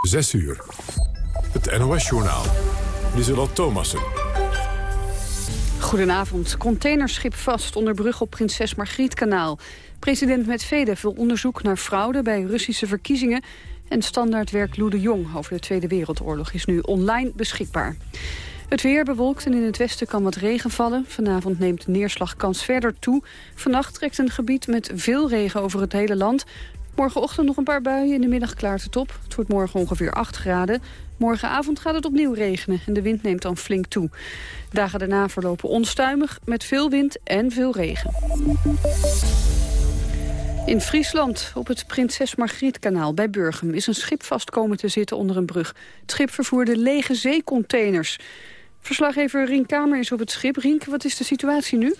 6 uur. Het NOS-journaal. Lieselot Thomassen. Goedenavond. Containerschip vast onder brug op Prinses Margrietkanaal. President Medvedev wil onderzoek naar fraude bij Russische verkiezingen... en standaardwerk Lou de Jong over de Tweede Wereldoorlog is nu online beschikbaar. Het weer bewolkt en in het westen kan wat regen vallen. Vanavond neemt de neerslagkans verder toe. Vannacht trekt een gebied met veel regen over het hele land. Morgenochtend nog een paar buien, in de middag klaart het op. Het wordt morgen ongeveer 8 graden. Morgenavond gaat het opnieuw regenen en de wind neemt dan flink toe. Dagen daarna verlopen onstuimig met veel wind en veel regen. In Friesland, op het Prinses Margrietkanaal bij Burgum... is een schip vast komen te zitten onder een brug. Het schip vervoerde lege zeecontainers. Verslaggever Rien Kamer is op het schip. Rien, wat is de situatie nu?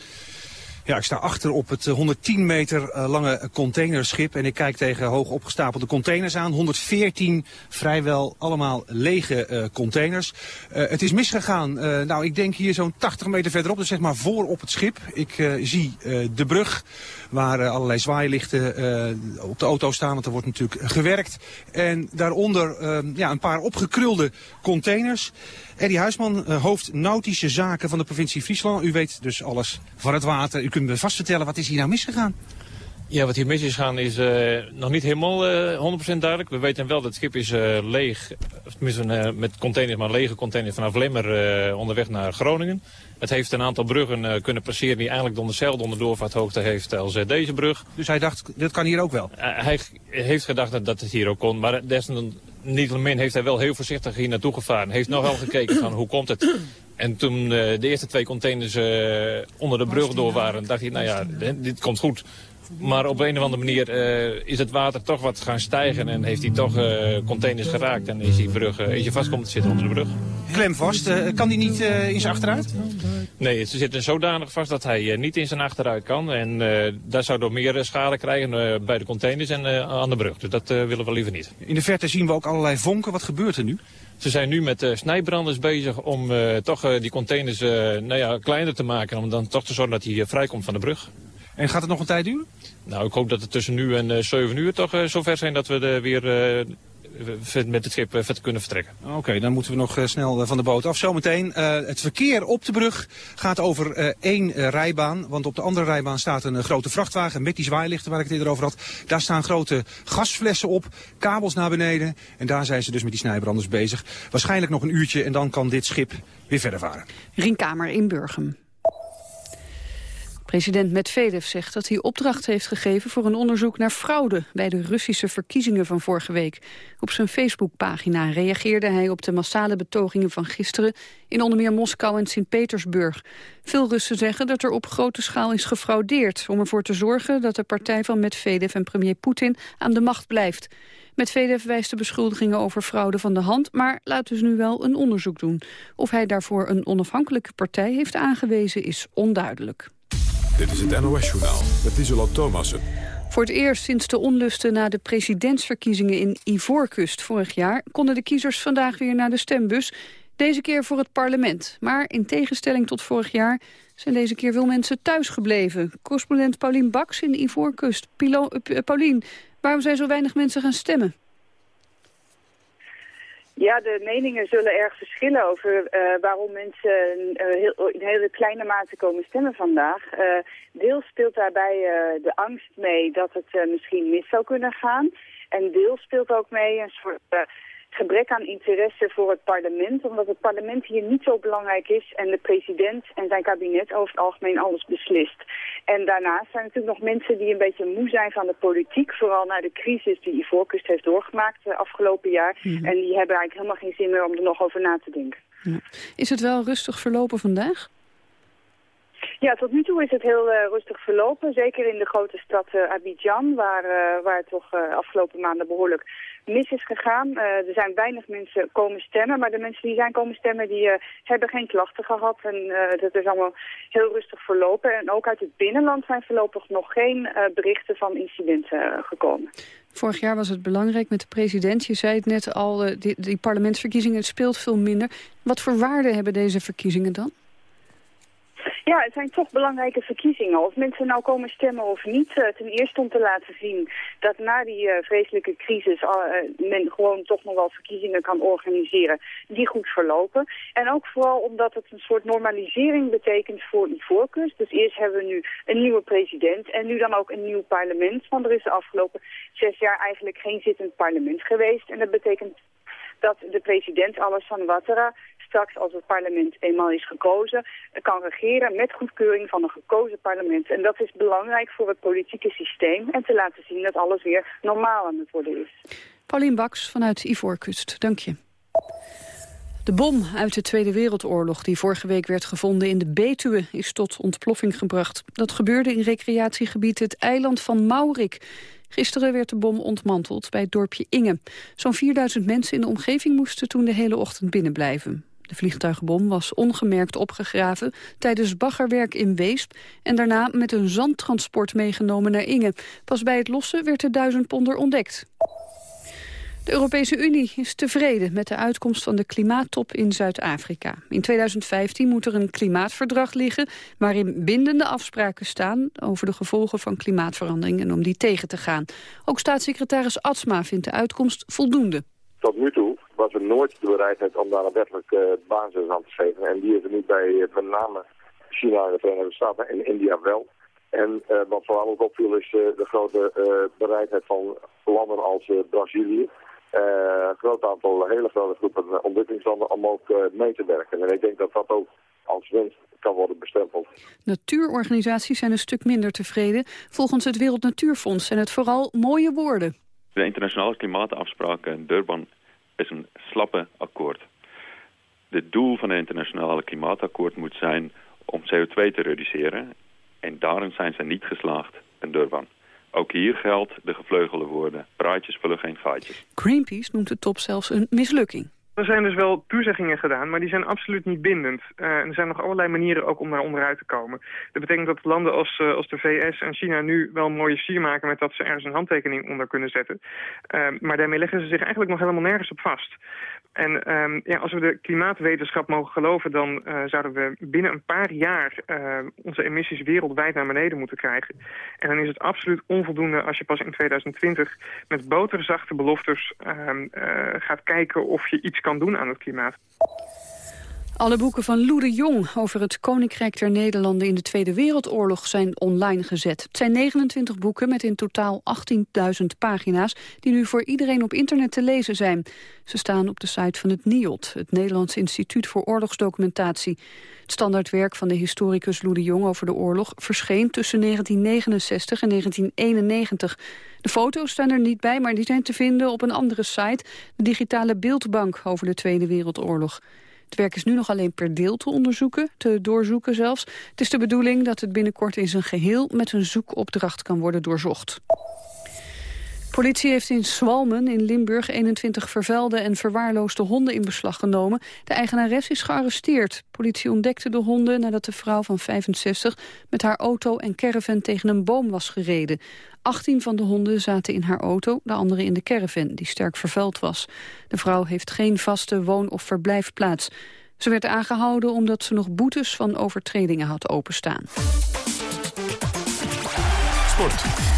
Ja, ik sta achter op het 110 eh, meter eh, lange containerschip en ik kijk tegen hoog opgestapelde containers aan. 114 vrijwel allemaal lege uh, containers. Het is misgegaan, nou ik denk hier zo'n 80 meter verderop, dus zeg maar voor op het schip. Ik zie de brug waar allerlei zwaailichten op de auto staan, want er wordt natuurlijk gewerkt. En daaronder ja, een paar opgekrulde containers. Eddie Huisman, hoofd nautische zaken van de provincie Friesland. U weet dus alles van het water. U kunt me vast vertellen, wat is hier nou misgegaan? Ja, wat hier mis is gegaan is uh, nog niet helemaal uh, 100% duidelijk. We weten wel dat het schip is uh, leeg, tenminste met containers, maar lege containers vanaf Lemmer onderweg naar Groningen. Het heeft een aantal bruggen kunnen passeren die eigenlijk dan dezelfde onderdoorvaarthoogte heeft als deze brug. Dus hij dacht, dit kan hier ook wel? hij heeft gedacht dat, dat het hier ook kon, maar niettemin heeft hij wel heel voorzichtig hier naartoe gevaren. Heeft nog wel gekeken van hoe komt het. En toen uh, de eerste twee containers uh, onder de brug door waren, dacht hij, nou ja, dit komt goed. Maar op een of andere manier uh, is het water toch wat gaan stijgen en heeft hij toch containers geraakt. En is die brug is je vast komen te zitten onder de brug. Klem vast, kan die niet in zijn achteruit? Nee, ze zitten zodanig vast dat hij niet in zijn achteruit kan. En daar zou door meer schade krijgen bij de containers en aan de brug. Dus dat willen we liever niet. In de verte zien we ook allerlei vonken. Wat gebeurt er nu? Ze zijn nu met uh, snijbranders bezig om uh, toch uh, die containers nou ja, kleiner te maken. Om dan toch te zorgen dat hij vrijkomt van de brug. En gaat het nog een tijd duren? Nou, ik hoop dat het tussen nu en 7 uur toch zover zijn dat we er weer met het schip vet kunnen vertrekken. Oké, dan moeten we nog snel van de boot af. Zometeen, het verkeer op de brug gaat over één rijbaan. Want op de andere rijbaan staat een grote vrachtwagen met die zwaailichten waar ik het eerder over had. Daar staan grote gasflessen op, kabels naar beneden. En daar zijn ze dus met die snijbranders bezig. Waarschijnlijk nog een uurtje en dan kan dit schip weer verder varen. Rienkamer in Burgum. President Medvedev zegt dat hij opdracht heeft gegeven voor een onderzoek naar fraude bij de Russische verkiezingen van vorige week. Op zijn Facebookpagina reageerde hij op de massale betogingen van gisteren in onder meer Moskou en Sint-Petersburg. Veel Russen zeggen dat er op grote schaal is gefraudeerd om ervoor te zorgen dat de partij van Medvedev en premier Poetin aan de macht blijft. Medvedev wijst de beschuldigingen over fraude van de hand, maar laat dus nu wel een onderzoek doen. Of hij daarvoor een onafhankelijke partij heeft aangewezen is onduidelijk. Dit is het NOS-journaal met Isola Thomassen. Voor het eerst sinds de onlusten na de presidentsverkiezingen in Ivoorkust vorig jaar... konden de kiezers vandaag weer naar de stembus. Deze keer voor het parlement. Maar in tegenstelling tot vorig jaar zijn deze keer veel mensen thuisgebleven. Correspondent Paulien Baks in Ivoorkust. Pilo, uh, Paulien, waarom zijn zo weinig mensen gaan stemmen? Ja, de meningen zullen erg verschillen over uh, waarom mensen uh, heel, in hele kleine mate komen stemmen vandaag. Uh, deels speelt daarbij de angst mee dat het misschien mis zou kunnen gaan. En deels speelt ook mee een soort gebrek aan interesse voor het parlement, omdat het parlement hier niet zo belangrijk is en de president en zijn kabinet over het algemeen alles beslist. En daarnaast zijn er natuurlijk nog mensen die een beetje moe zijn van de politiek, vooral naar de crisis die Ivoorkust heeft doorgemaakt de afgelopen jaar. Mhm. En die hebben eigenlijk helemaal geen zin meer om er nog over na te denken. Ja. Is het wel rustig verlopen vandaag? Ja, tot nu toe is het heel uh, rustig verlopen. Zeker in de grote stad uh, Abidjan, waar, uh, waar toch afgelopen maanden behoorlijk mis is gegaan. er zijn weinig mensen komen stemmen, maar de mensen die zijn komen stemmen, die hebben geen klachten gehad. En dat is allemaal heel rustig verlopen. En ook uit het binnenland zijn voorlopig nog geen berichten van incidenten gekomen. Vorig jaar was het belangrijk met de president. Je zei het net al, die, die parlementsverkiezingen, speelt veel minder. Wat voor waarde hebben deze verkiezingen dan? Ja, het zijn toch belangrijke verkiezingen. Of mensen nou komen stemmen of niet. Uh, ten eerste om te laten zien dat na die uh, vreselijke crisis uh, men gewoon toch nog wel verkiezingen kan organiseren die goed verlopen. En ook vooral omdat het een soort normalisering betekent voor Ivoorkust. Dus eerst hebben we nu een nieuwe president en nu dan ook een nieuw parlement. Want er is de afgelopen zes jaar eigenlijk geen zittend parlement geweest. En dat betekent dat de president Alassane Ouattara straks als het parlement eenmaal is gekozen, kan regeren met goedkeuring van een gekozen parlement. En dat is belangrijk voor het politieke systeem en te laten zien dat alles weer normaal aan het worden is. Paulien Baks vanuit Ivoorkust, dank je. De bom uit de Tweede Wereldoorlog die vorige week werd gevonden in de Betuwe is tot ontploffing gebracht. Dat gebeurde in recreatiegebied het eiland van Maurik. Gisteren werd de bom ontmanteld bij het dorpje Inge. Zo'n 4000 mensen in de omgeving moesten toen de hele ochtend binnenblijven. De vliegtuigbom was ongemerkt opgegraven tijdens baggerwerk in Weesp... en daarna met een zandtransport meegenomen naar Inge. Pas bij het lossen werd de duizendponder ontdekt. De Europese Unie is tevreden met de uitkomst van de klimaattop in Zuid-Afrika. In 2015 moet er een klimaatverdrag liggen waarin bindende afspraken staan over de gevolgen van klimaatverandering en om die tegen te gaan. Ook staatssecretaris Atsma vindt de uitkomst voldoende. Tot nu toe was er nooit de bereidheid om daar een wettelijke uh, basis aan te geven. En die is er nu bij uh, met name China en de Verenigde Staten en India wel. En uh, wat vooral ook opviel is uh, de grote uh, bereidheid van landen als Brazilië. een groot aantal hele grote groepen ontwikkelingslanden om ook mee te werken. En ik denk dat dat ook als winst kan worden bestempeld. Natuurorganisaties zijn een stuk minder tevreden. Volgens het Wereld Natuurfonds zijn het vooral mooie woorden. De internationale klimaatafspraken in Durban is een slappe akkoord. Het doel van het internationale klimaatakkoord moet zijn om CO2 te reduceren. En daarin zijn ze niet geslaagd in Durban. Ook hier geldt de gevleugelde woorden. Praatjes vullen geen gaatjes. Greenpeace noemt de top zelfs een mislukking. Er zijn dus wel toezeggingen gedaan, maar die zijn absoluut niet bindend. Uh, er zijn nog allerlei manieren ook om daar onderuit te komen. Dat betekent dat landen als, uh, als de VS en China nu wel een mooie sier maken... met dat ze ergens een handtekening onder kunnen zetten. Uh, maar daarmee leggen ze zich eigenlijk nog helemaal nergens op vast. En um, ja, als we de klimaatwetenschap mogen geloven... dan zouden we binnen een paar jaar onze emissies wereldwijd naar beneden moeten krijgen. En dan is het absoluut onvoldoende als je pas in 2020... met boterzachte beloftes ehm, gaat kijken of je iets kan doen aan het klimaat. Alle boeken van Lou de Jong over het Koninkrijk der Nederlanden in de Tweede Wereldoorlog zijn online gezet. Het zijn 29 boeken met in totaal 18.000 pagina's die nu voor iedereen op internet te lezen zijn. Ze staan op de site van het NIOD, het Nederlands Instituut voor Oorlogsdocumentatie. Het standaardwerk van de historicus Lou de Jong over de oorlog verscheen tussen 1969 en 1991. De foto's staan er niet bij, maar die zijn te vinden op een andere site, de digitale beeldbank over de Tweede Wereldoorlog. Het werk is nu nog alleen per deel te onderzoeken, te doorzoeken zelfs. Het is de bedoeling dat het binnenkort in zijn geheel met een zoekopdracht kan worden doorzocht. Politie heeft in Swalmen in Limburg 21 vervuilde en verwaarloosde honden in beslag genomen. De eigenares is gearresteerd. Politie ontdekte de honden nadat de vrouw van 65 met haar auto en caravan tegen een boom was gereden. 18 van de honden zaten in haar auto, de andere in de caravan, die sterk vervuild was. De vrouw heeft geen vaste woon- of verblijfplaats. Ze werd aangehouden omdat ze nog boetes van overtredingen had openstaan. Sport.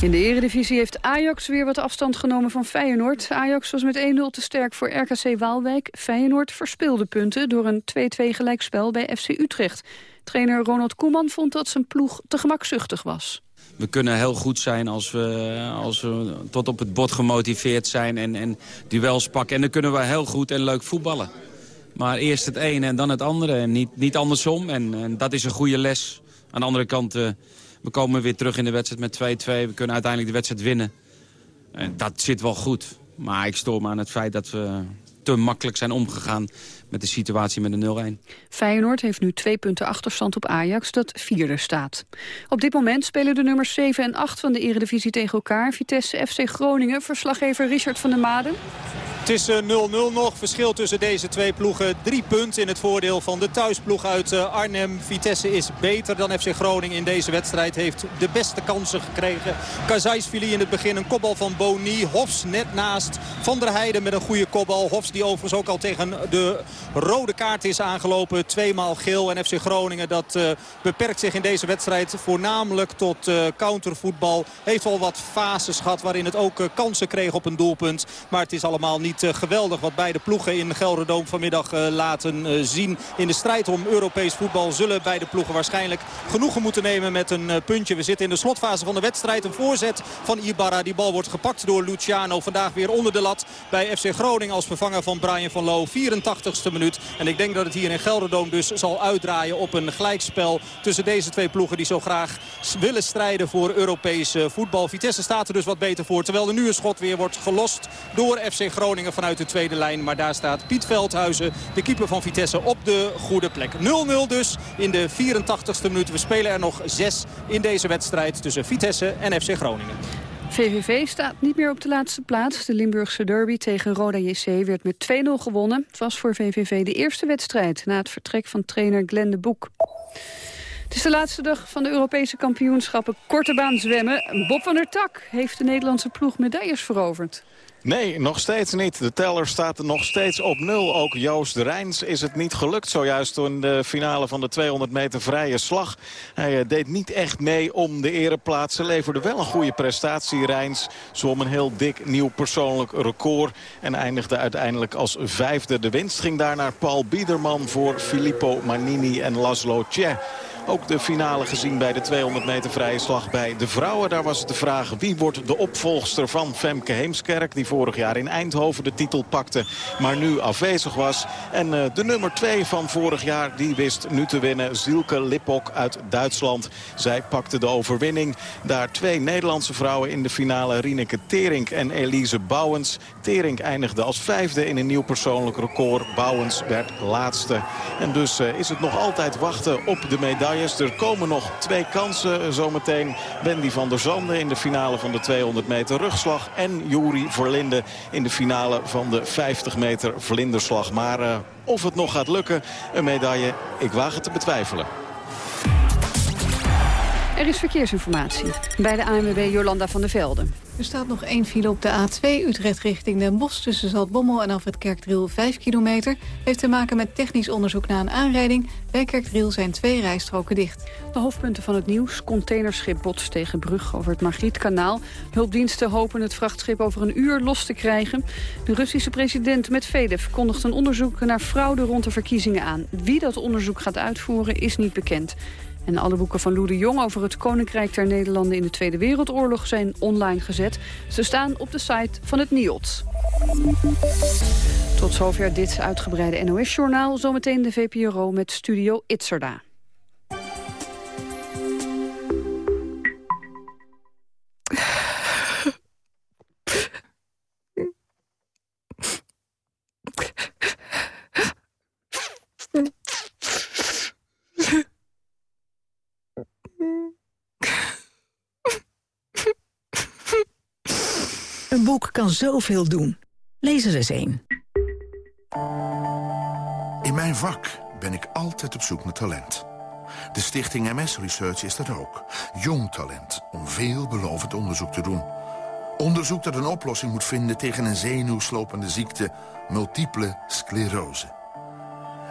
In de eredivisie heeft Ajax weer wat afstand genomen van Feyenoord. Ajax was met 1-0 te sterk voor RKC Waalwijk. Feyenoord verspeelde punten door een 2-2 gelijkspel bij FC Utrecht. Trainer Ronald Koeman vond dat zijn ploeg te gemakzuchtig was. We kunnen heel goed zijn als we, als we tot op het bot gemotiveerd zijn en, en duels pakken. En dan kunnen we heel goed en leuk voetballen. Maar eerst het ene en dan het andere en niet, niet andersom. En, en dat is een goede les. Aan de andere kant, uh, we komen weer terug in de wedstrijd met 2-2. We kunnen uiteindelijk de wedstrijd winnen. En dat zit wel goed. Maar ik stoor me aan het feit dat we te makkelijk zijn omgegaan met de situatie met de 0-1. Feyenoord heeft nu twee punten achterstand op Ajax, dat vierde staat. Op dit moment spelen de nummers 7 en 8 van de eredivisie tegen elkaar. Vitesse FC Groningen, verslaggever Richard van der Maden. Het is 0-0 nog. Verschil tussen deze twee ploegen. Drie punten in het voordeel van de thuisploeg uit Arnhem. Vitesse is beter dan FC Groningen in deze wedstrijd. Heeft de beste kansen gekregen. Kazajsvili in het begin een kopbal van Boni. Hofs net naast. Van der Heijden met een goede kopbal. Hofs die overigens ook al tegen de rode kaart is aangelopen. Tweemaal geel. En FC Groningen dat uh, beperkt zich in deze wedstrijd voornamelijk tot uh, countervoetbal. Heeft al wat fases gehad waarin het ook uh, kansen kreeg op een doelpunt. Maar het is allemaal niet geweldig wat beide ploegen in Gelderdoom vanmiddag laten zien. In de strijd om Europees voetbal zullen beide ploegen waarschijnlijk genoegen moeten nemen met een puntje. We zitten in de slotfase van de wedstrijd. Een voorzet van Ibarra. Die bal wordt gepakt door Luciano. Vandaag weer onder de lat bij FC Groningen als vervanger van Brian van Loo. 84ste minuut. En ik denk dat het hier in Gelderdoom dus zal uitdraaien op een gelijkspel tussen deze twee ploegen die zo graag willen strijden voor Europees voetbal. Vitesse staat er dus wat beter voor. Terwijl er nu een schot weer wordt gelost door FC Groningen vanuit de tweede lijn. Maar daar staat Piet Veldhuizen, de keeper van Vitesse, op de goede plek. 0-0 dus in de 84ste minuut. We spelen er nog zes in deze wedstrijd tussen Vitesse en FC Groningen. VVV staat niet meer op de laatste plaats. De Limburgse derby tegen Roda JC werd met 2-0 gewonnen. Het was voor VVV de eerste wedstrijd na het vertrek van trainer Glenn de Boek. Het is de laatste dag van de Europese kampioenschappen korte baan zwemmen. Bob van der Tak heeft de Nederlandse ploeg medailles veroverd. Nee, nog steeds niet. De teller staat nog steeds op nul. Ook Joost Rijns is het niet gelukt zojuist in de finale van de 200 meter vrije slag. Hij eh, deed niet echt mee om de ereplaats. Ze leverde wel een goede prestatie. Rijns zwom een heel dik nieuw persoonlijk record. En eindigde uiteindelijk als vijfde. De winst ging daar naar Paul Biederman voor Filippo Manini en Laszlo Tje. Ook de finale gezien bij de 200 meter vrije slag bij de vrouwen. Daar was de vraag wie wordt de opvolgster van Femke Heemskerk. Die vorig jaar in Eindhoven de titel pakte. Maar nu afwezig was. En uh, de nummer 2 van vorig jaar die wist nu te winnen. Zielke Lippok uit Duitsland. Zij pakte de overwinning. Daar twee Nederlandse vrouwen in de finale. Rieneke Terink en Elise Bouwens. Terink eindigde als vijfde in een nieuw persoonlijk record. Bouwens werd laatste. En dus uh, is het nog altijd wachten op de medaille er komen nog twee kansen zometeen. Wendy van der Zanden in de finale van de 200 meter rugslag. En Juri Verlinde in de finale van de 50 meter vlinderslag. Maar uh, of het nog gaat lukken, een medaille, ik waag het te betwijfelen. Er is verkeersinformatie bij de ANWB Jolanda van der Velden. Er staat nog één file op de A2 Utrecht richting Den Bosch... tussen Zaltbommel en Alfred Kerkdriel 5 kilometer. Heeft te maken met technisch onderzoek na een aanrijding. Bij Kerkdriel zijn twee rijstroken dicht. De hoofdpunten van het nieuws. Containerschip botst tegen brug over het Margrietkanaal. Hulpdiensten hopen het vrachtschip over een uur los te krijgen. De Russische president Medvedev kondigt een onderzoek naar fraude rond de verkiezingen aan. Wie dat onderzoek gaat uitvoeren is niet bekend. En alle boeken van Lou de Jong over het Koninkrijk der Nederlanden in de Tweede Wereldoorlog zijn online gezet. Ze staan op de site van het NIOT. Tot zover dit uitgebreide NOS-journaal. Zometeen de VPRO met Studio Itzerda. Een boek kan zoveel doen. Lees er eens één. In mijn vak ben ik altijd op zoek naar talent. De stichting MS Research is dat ook. Jong talent om veelbelovend onderzoek te doen. Onderzoek dat een oplossing moet vinden tegen een zenuwslopende ziekte... multiple sclerose.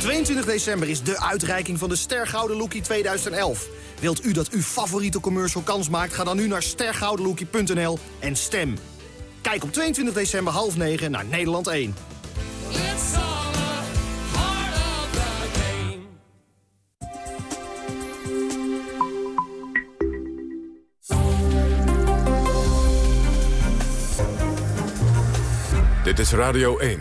22 december is de uitreiking van de Stergouden Lookie 2011. Wilt u dat uw favoriete commercial kans maakt? Ga dan nu naar stergoudenlookie.nl en stem. Kijk op 22 december half 9 naar Nederland 1. Dit is Radio 1.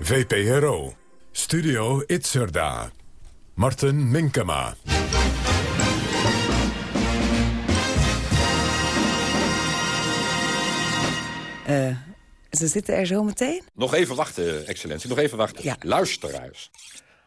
VPRO. Studio Itzerda. Martin Minkema. Uh, ze zitten er zo meteen? Nog even wachten, excellentie. Nog even wachten. Ja. Luisteraars.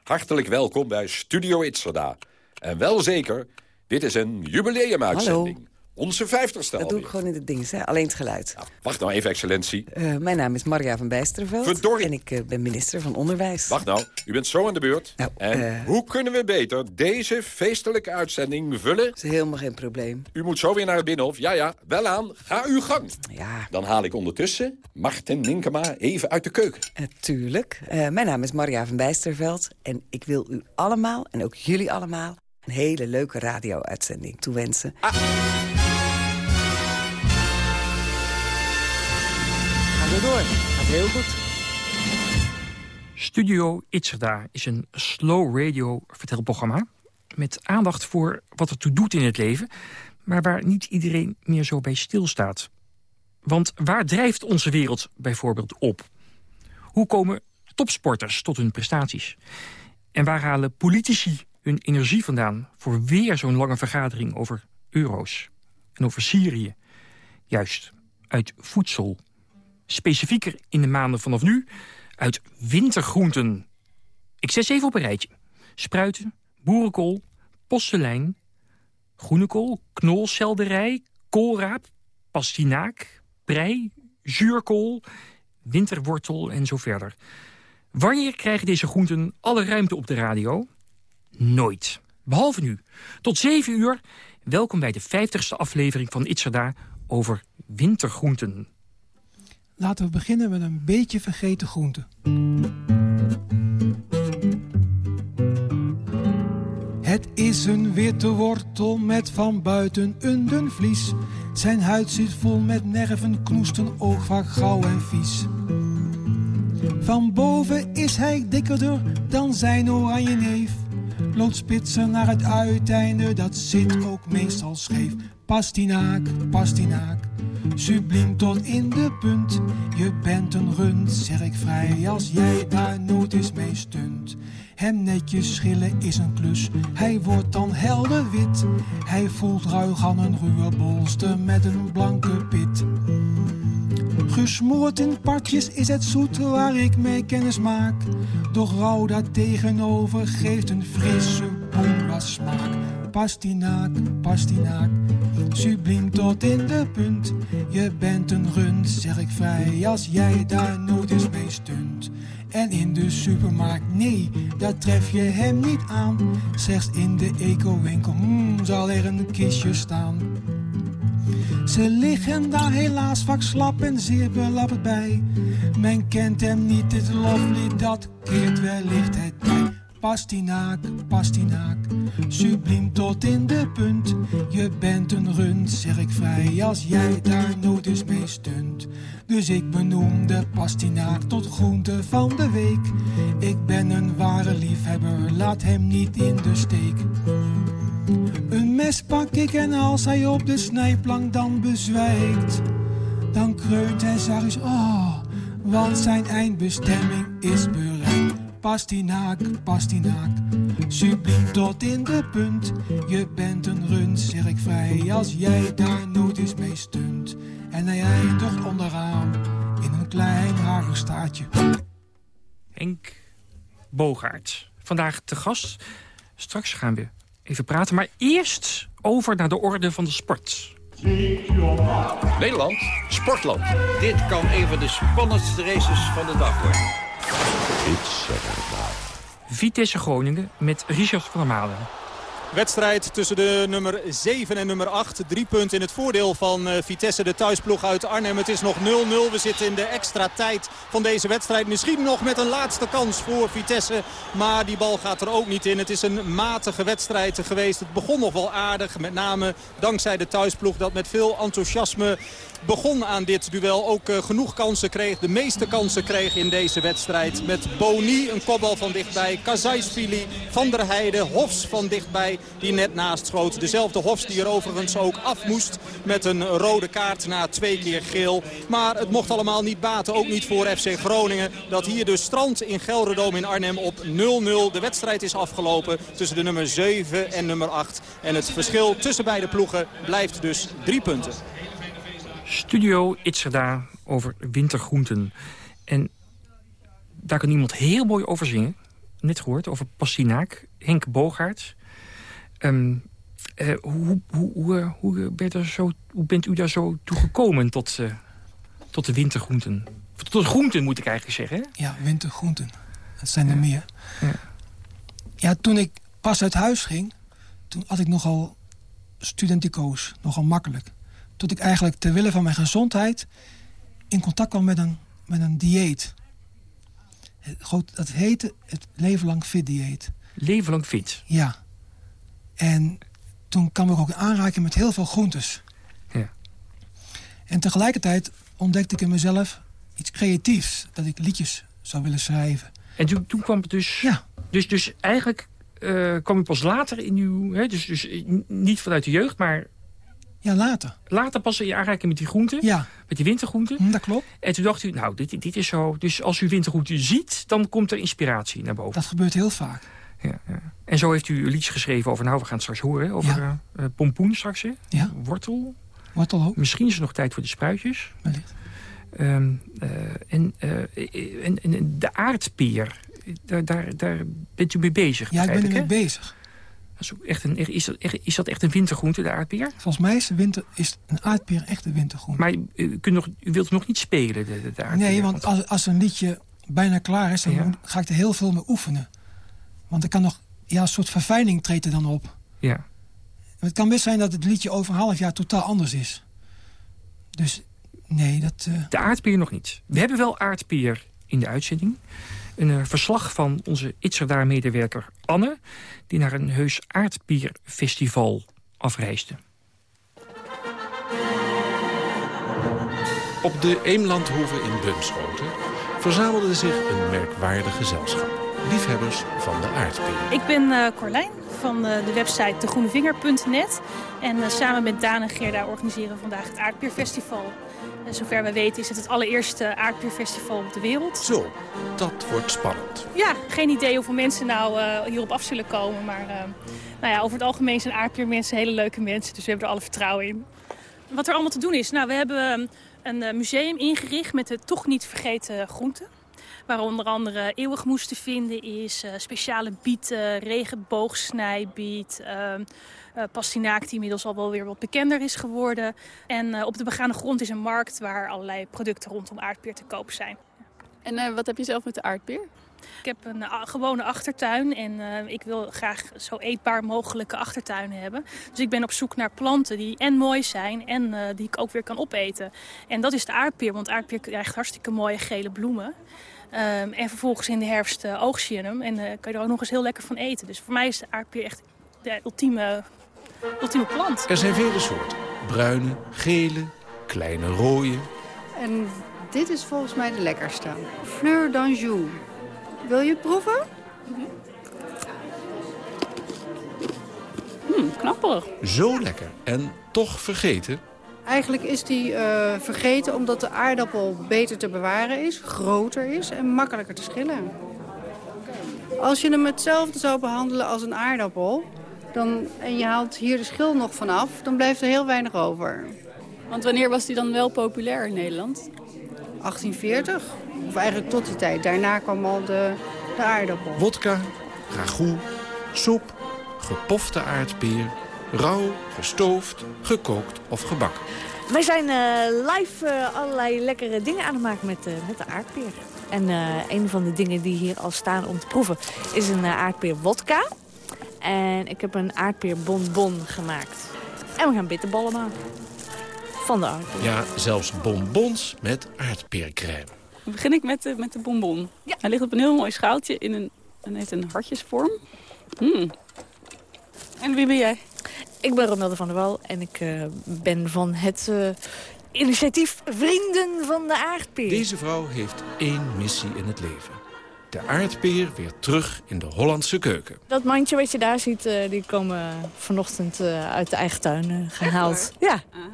Hartelijk welkom bij Studio Itzerda. En wel zeker, dit is een jubileumuitzending. Onze vijftigste Dat doe ik gewoon in het ding, hè? alleen het geluid. wacht nou even, excellentie. Uh, mijn naam is Maria van Bijsterveld. Verdorie. En ik uh, ben minister van Onderwijs. Wacht nou, u bent zo aan de beurt. Nou, en uh, hoe kunnen we beter deze feestelijke uitzending vullen? Dat is helemaal geen probleem. U moet zo weer naar het Binnenhof. Ja, ja, wel aan. Ga uw gang. Ja. Dan haal ik ondertussen Martin Minkema even uit de keuken. Tuurlijk. mijn naam is Maria van Bijsterveld. En ik wil u allemaal, en ook jullie allemaal... een hele leuke radio-uitzending toewensen. Ah. Door. Gaat heel goed. Studio Itzerda is een slow radio vertelprogramma... met aandacht voor wat er toe doet in het leven... maar waar niet iedereen meer zo bij stilstaat. Want waar drijft onze wereld bijvoorbeeld op? Hoe komen topsporters tot hun prestaties? En waar halen politici hun energie vandaan... voor weer zo'n lange vergadering over euro's en over Syrië? Juist, uit voedsel specifieker in de maanden vanaf nu, uit wintergroenten. Ik zet ze even op een rijtje. Spruiten, boerenkool, postelijn, groene kool, knolselderij, koolraap, pastinaak, prei, zuurkool, winterwortel en zo verder. Wanneer krijgen deze groenten alle ruimte op de radio? Nooit. Behalve nu. Tot 7 uur. Welkom bij de 50ste aflevering van Itzerda over wintergroenten. Laten we beginnen met een beetje vergeten groente. Het is een witte wortel met van buiten een dun vlies. Zijn huid zit vol met nerven, knoesten, oog vaak grauw en vies. Van boven is hij dikkerder dan zijn oranje neef. Loopt spitser naar het uiteinde, dat zit ook meestal scheef. Pastinaak, pastinaak, subliem tot in de punt. Je bent een rund, zeg ik vrij, als jij daar nooit eens mee stunt. Hem netjes schillen is een klus, hij wordt dan helder wit. Hij voelt ruig aan een ruwe bolster met een blanke pit. Gesmoord in partjes is het zoet waar ik mee kennis maak. Doch rauw daar tegenover geeft een frisse boemla smaak. Pastinaak, pastinaak, subliem tot in de punt. Je bent een rund, zeg ik vrij, als jij daar nooit eens mee stunt. En in de supermarkt, nee, daar tref je hem niet aan. Slechts in de eco-winkel mm, zal er een kistje staan. Ze liggen daar helaas vaak slap en zeer belabberd bij. Men kent hem niet, dit loflied, dat keert wellicht het bij. Pastinaak, pastinaak, subliem tot in de punt. Je bent een rund, zeg ik vrij, als jij daar nooit eens mee stunt. Dus ik benoem de pastinaak tot groente van de week. Ik ben een ware liefhebber, laat hem niet in de steek. Een mes pak ik en als hij op de snijplank dan bezwijkt, dan kreunt hij zachtjes, oh, want zijn eindbestemming is bereikt. Pastinaak, pastinaak, subliem tot in de punt. Je bent een rund, zeg ik vrij, als jij daar nooit eens mee stunt. En hij eindigt onderaan in een klein harig staartje. Henk Bogaert, vandaag te gast. Straks gaan we even praten, maar eerst over naar de orde van de sport. Nederland, sportland. Dit kan een van de spannendste races van de dag worden. Vitesse Groningen met Richard van der Malen. Wedstrijd tussen de nummer 7 en nummer 8. Drie punten in het voordeel van Vitesse, de thuisploeg uit Arnhem. Het is nog 0-0. We zitten in de extra tijd van deze wedstrijd. Misschien nog met een laatste kans voor Vitesse. Maar die bal gaat er ook niet in. Het is een matige wedstrijd geweest. Het begon nog wel aardig. Met name dankzij de thuisploeg dat met veel enthousiasme begon aan dit duel. Ook uh, genoeg kansen kreeg, de meeste kansen kreeg in deze wedstrijd. Met Boni, een kopbal van dichtbij. Kazaispili, Van der Heijden, Hofs van dichtbij. die net naast schoot. Dezelfde Hofs die er overigens ook af moest met een rode kaart na twee keer geel. Maar het mocht allemaal niet baten, ook niet voor FC Groningen. Dat hier dus strand in Gelderdoom in Arnhem op 0-0. De wedstrijd is afgelopen tussen de nummer 7 en nummer 8. En het verschil tussen beide ploegen blijft dus drie punten. Studio Itzerda over wintergroenten. En daar kan iemand heel mooi over zingen. Net gehoord, over Pastinaak. Henk Bogaert. Um, uh, hoe, hoe, hoe, hoe, bent er zo, hoe bent u daar zo toe gekomen tot, uh, tot de wintergroenten? Tot groenten moet ik eigenlijk zeggen. Hè? Ja, wintergroenten. Dat zijn er meer. Ja. ja, toen ik pas uit huis ging... toen had ik nogal studentico's, nogal makkelijk. Tot ik eigenlijk ter wille van mijn gezondheid... in contact kwam met een, met een dieet. Dat heette het leven lang fit dieet. Leven lang fit? Ja. En toen kwam ik ook in aanraking met heel veel groentes. Ja. En tegelijkertijd ontdekte ik in mezelf iets creatiefs. Dat ik liedjes zou willen schrijven. En toen, toen kwam het dus... Ja. Dus, dus eigenlijk uh, kwam u pas later in uw... Hè, dus, dus niet vanuit de jeugd, maar... Ja, later. Later pas in je aanraking met die groenten. Ja. Met die wintergroenten. Hm, dat klopt. En toen dacht u, nou, dit, dit is zo... Dus als u wintergroenten ziet, dan komt er inspiratie naar boven. Dat gebeurt heel vaak. Ja, ja. En zo heeft u liedjes geschreven over, nou, we gaan het straks horen... over ja. uh, pompoen straks, hè? Ja. Wortel. Wortel ook. Misschien is er nog tijd voor de spruitjes. Wellicht. Um, uh, en, uh, en, en, de aardpeer, daar, daar, daar bent u mee bezig. Ja, ik ben er mee bezig. Dat is, echt een, is, dat echt, is dat echt een wintergroente, de aardpeer? Volgens mij is, de winter, is een aardpeer echt een wintergroente. Maar u, kunt nog, u wilt nog niet spelen, de, de aardpeer? Nee, want als, als een liedje bijna klaar is, dan ja. ga ik er heel veel mee oefenen. Want ik kan nog, ja, een soort verfijning treedt er dan op. Ja. Het kan best zijn dat het liedje over een half jaar totaal anders is. Dus nee, dat... Uh... De aardpeer nog niet. We hebben wel aardpeer in de uitzending. Een uh, verslag van onze Itzerdaar-medewerker Anne... die naar een heus aardpierfestival afreisde. Op de Eemlandhoeve in Bunschoten verzamelde zich een merkwaardig gezelschap. Liefhebbers van de aardpeer. Ik ben uh, Corlijn van uh, de website degroenevinger.net. En uh, samen met Daan en Gerda organiseren we vandaag het Aardpeerfestival. En zover wij weten is het het allereerste aardpeerfestival op de wereld. Zo, dat wordt spannend. Ja, geen idee hoeveel mensen nou uh, hierop af zullen komen. Maar uh, nou ja, over het algemeen zijn aardpeermensen hele leuke mensen. Dus we hebben er alle vertrouwen in. Wat er allemaal te doen is? Nou, we hebben een museum ingericht met de toch niet vergeten groenten. Waar onder andere eeuwigmoes te vinden is, uh, speciale bieten, regenboogsnijbiet, uh, uh, pastinaak die inmiddels al wel weer wat bekender is geworden. En uh, op de begane grond is een markt waar allerlei producten rondom aardpeer te koop zijn. En uh, wat heb je zelf met de aardpeer? Ik heb een gewone achtertuin en uh, ik wil graag zo eetbaar mogelijke achtertuinen hebben. Dus ik ben op zoek naar planten die en mooi zijn en uh, die ik ook weer kan opeten. En dat is de aardpeer, want aardpeer krijgt hartstikke mooie gele bloemen. Um, en vervolgens in de herfst uh, oogst je hem en kan je er ook nog eens heel lekker van eten. Dus voor mij is de aardpeer echt de ultieme, ultieme plant. Er zijn vele soorten. Bruine, gele, kleine rode. En dit is volgens mij de lekkerste. Fleur d'Anjou. Wil je het proeven? Hmm, knapperig. Zo lekker en toch vergeten. Eigenlijk is die uh, vergeten omdat de aardappel beter te bewaren is, groter is en makkelijker te schillen. Als je hem hetzelfde zou behandelen als een aardappel... Dan, en je haalt hier de schil nog vanaf, dan blijft er heel weinig over. Want wanneer was die dan wel populair in Nederland? 1840, of eigenlijk tot die tijd. Daarna kwam al de, de aardappel. Wodka, ragout, soep, gepofte aardbeer, rauw, gestoofd, gekookt of gebakken. Wij zijn uh, live uh, allerlei lekkere dingen aan het maken met, uh, met de aardpeer. En een van de dingen die hier al staan om te proeven is een aardpeer wodka. En ik heb een aardpeer bonbon gemaakt. En we gaan bitterballen maken. Van de aardpeer. Ja, zelfs bonbons met aardpeercrème. Dan begin ik met de, met de bonbon. Ja. Hij ligt op een heel mooi schaaltje in een, en heeft een hartjesvorm. Mm. En wie ben jij? Ik ben Romelde van der Wal en ik uh, ben van het uh, initiatief Vrienden van de Aardpeer. Deze vrouw heeft één missie in het leven. De aardpeer weer terug in de Hollandse keuken. Dat mandje wat je daar ziet, uh, die komen vanochtend uh, uit de eigen tuin uh, gehaald. Ja. Aha.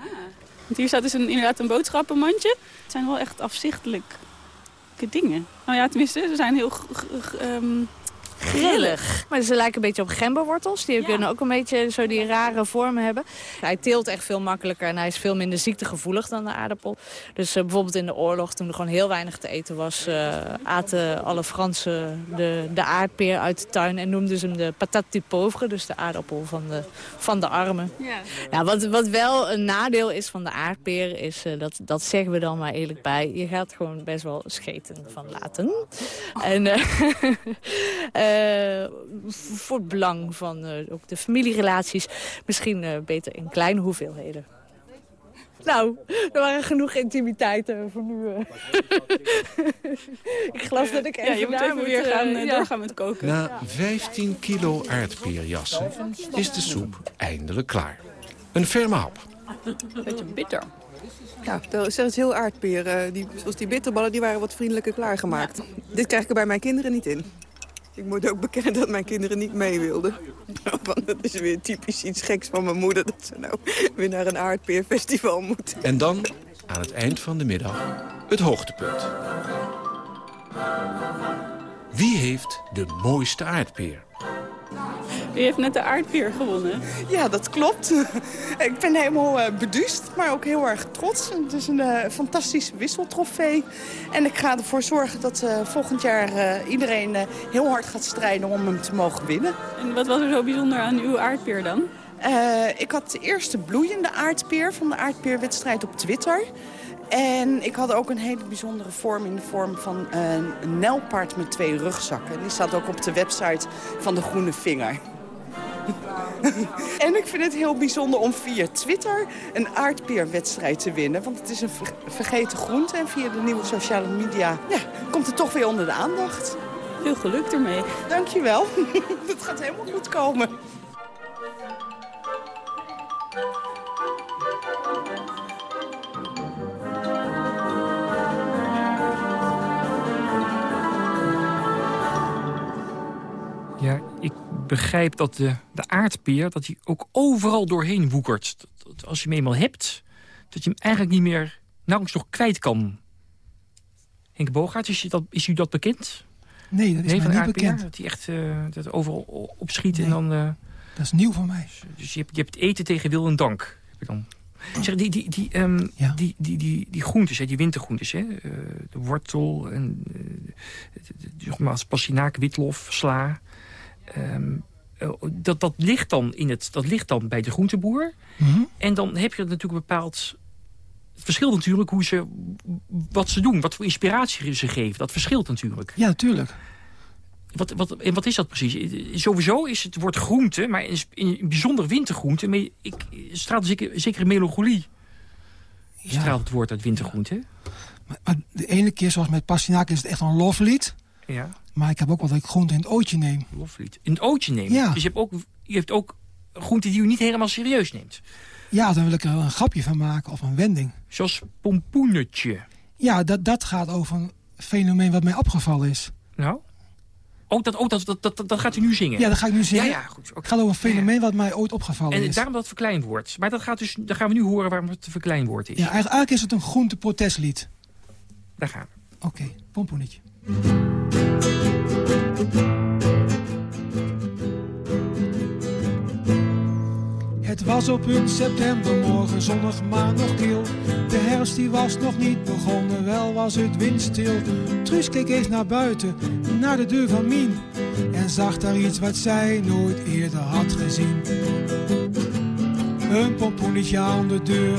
Want hier staat dus een, inderdaad een boodschappenmandje. Het zijn wel echt afzichtelijke dingen. Nou ja, tenminste, ze zijn heel... Um, grillig. Maar ze lijken een beetje op gemberwortels. Die kunnen ook een beetje zo die rare vormen hebben. Hij teelt echt veel makkelijker en hij is veel minder ziektegevoelig dan de aardappel. Dus uh, bijvoorbeeld in de oorlog, toen er gewoon heel weinig te eten was... Uh, aten alle Fransen de, de aardpeer uit de tuin en noemden ze hem de patate du pauvre. Dus de aardappel van de, van de armen. Ja. Nou, wat, wat wel een nadeel is van de aardpeer, is, uh, dat, dat zeggen we dan maar eerlijk bij... je gaat gewoon best wel scheten van laten. En... Uh, voor het belang van uh, ook de familierelaties. Misschien uh, beter in kleine hoeveelheden. Nou, er waren genoeg intimiteiten voor nu. ik geloof dat ik even, ja, je moet even weer gaan, ja. doorgaan met koken. Na 15 kilo aardpeerjassen is de soep eindelijk klaar. Een ferme hap. Beetje bitter. Ja, dat is het heel aardpeer. Die, zoals die bitterballen die waren wat vriendelijker klaargemaakt. Ja. Dit krijg ik er bij mijn kinderen niet in. Ik moet ook bekennen dat mijn kinderen niet mee wilden. Want dat is weer typisch iets geks van mijn moeder... dat ze nou weer naar een aardpeerfestival moeten. En dan, aan het eind van de middag, het hoogtepunt. Wie heeft de mooiste aardpeer? U heeft net de aardpeer gewonnen. Ja, dat klopt. ik ben helemaal uh, beduust, maar ook heel erg trots. Het is een uh, fantastische wisseltrofee. En ik ga ervoor zorgen dat uh, volgend jaar iedereen heel hard gaat strijden om hem te mogen winnen. En wat was er zo bijzonder aan uw aardpeer dan? ik had de eerste bloeiende aardpeer van de aardpeerwedstrijd op Twitter. En ik had ook een hele bijzondere vorm in de vorm van een nelpaard met twee rugzakken. Die staat ook op de website van de Groene Vinger. en ik vind het heel bijzonder om via Twitter een aardpeerwedstrijd te winnen. Want het is een vergeten groente en via de nieuwe sociale media ja, komt het toch weer onder de aandacht. Veel geluk ermee. Dankjewel. Het gaat helemaal goed komen. Begrijp dat de, de aardpeer dat hij ook overal doorheen woekert. Dat, als je hem eenmaal hebt, dat je hem eigenlijk niet meer nauwelijks nog kwijt kan. Henk Bogaert, is, dat, is u dat bekend? Nee, dat is nee, niet bekend. Dat hij echt uh, dat overal opschiet en dan... Uh, dat is nieuw voor mij. Dus je hebt, je hebt eten tegen wil en dank. Heb ik dan. Zeg, die, die, die, um, ja. die, die, die, die groentes, hè, die wintergroentes, hè, uh, de wortel en uh, pastinaak, witlof, sla. Um, dat, dat, ligt dan in het, dat ligt dan bij de groenteboer. Mm -hmm. En dan heb je natuurlijk bepaald... Het verschilt natuurlijk hoe ze, wat ze doen, wat voor inspiratie ze geven. Dat verschilt natuurlijk. Ja, natuurlijk. Wat, wat, en wat is dat precies? Sowieso is het woord groente, maar in, in bijzonder wintergroente... Maar ik straalt zeker, zeker melancholie. Ja. Straalt het woord uit wintergroente. Maar, maar, de ene keer, zoals met Pastinaak, is het echt een loflied. Ja. Maar ik heb ook wat dat ik groente in het ootje neem. Loflied. In het ootje nemen? Ja. Dus je hebt ook, je hebt ook groente die u niet helemaal serieus neemt? Ja, dan wil ik er een grapje van maken of een wending. Zoals pompoenetje? Ja, dat, dat gaat over een fenomeen wat mij opgevallen is. Nou? Oh, dat, oh dat, dat, dat, dat gaat u nu zingen? Ja, dat ga ik nu zingen. Ja, ja, goed. Okay. Het gaat over een fenomeen wat mij ooit opgevallen en is. En daarom dat verkleinwoord. Maar dat gaat dus, dan gaan we nu horen waarom het een verkleinwoord is. Ja, eigenlijk is het een groenteprotestlied. Daar gaan we. Oké, okay, pompoenetje. Het was op een septembermorgen, zonnig maar nog kil. De herfst die was nog niet begonnen, wel was het windstil. Truus keek eens naar buiten, naar de deur van Mien. En zag daar iets wat zij nooit eerder had gezien. Een pompoenetje aan de deur,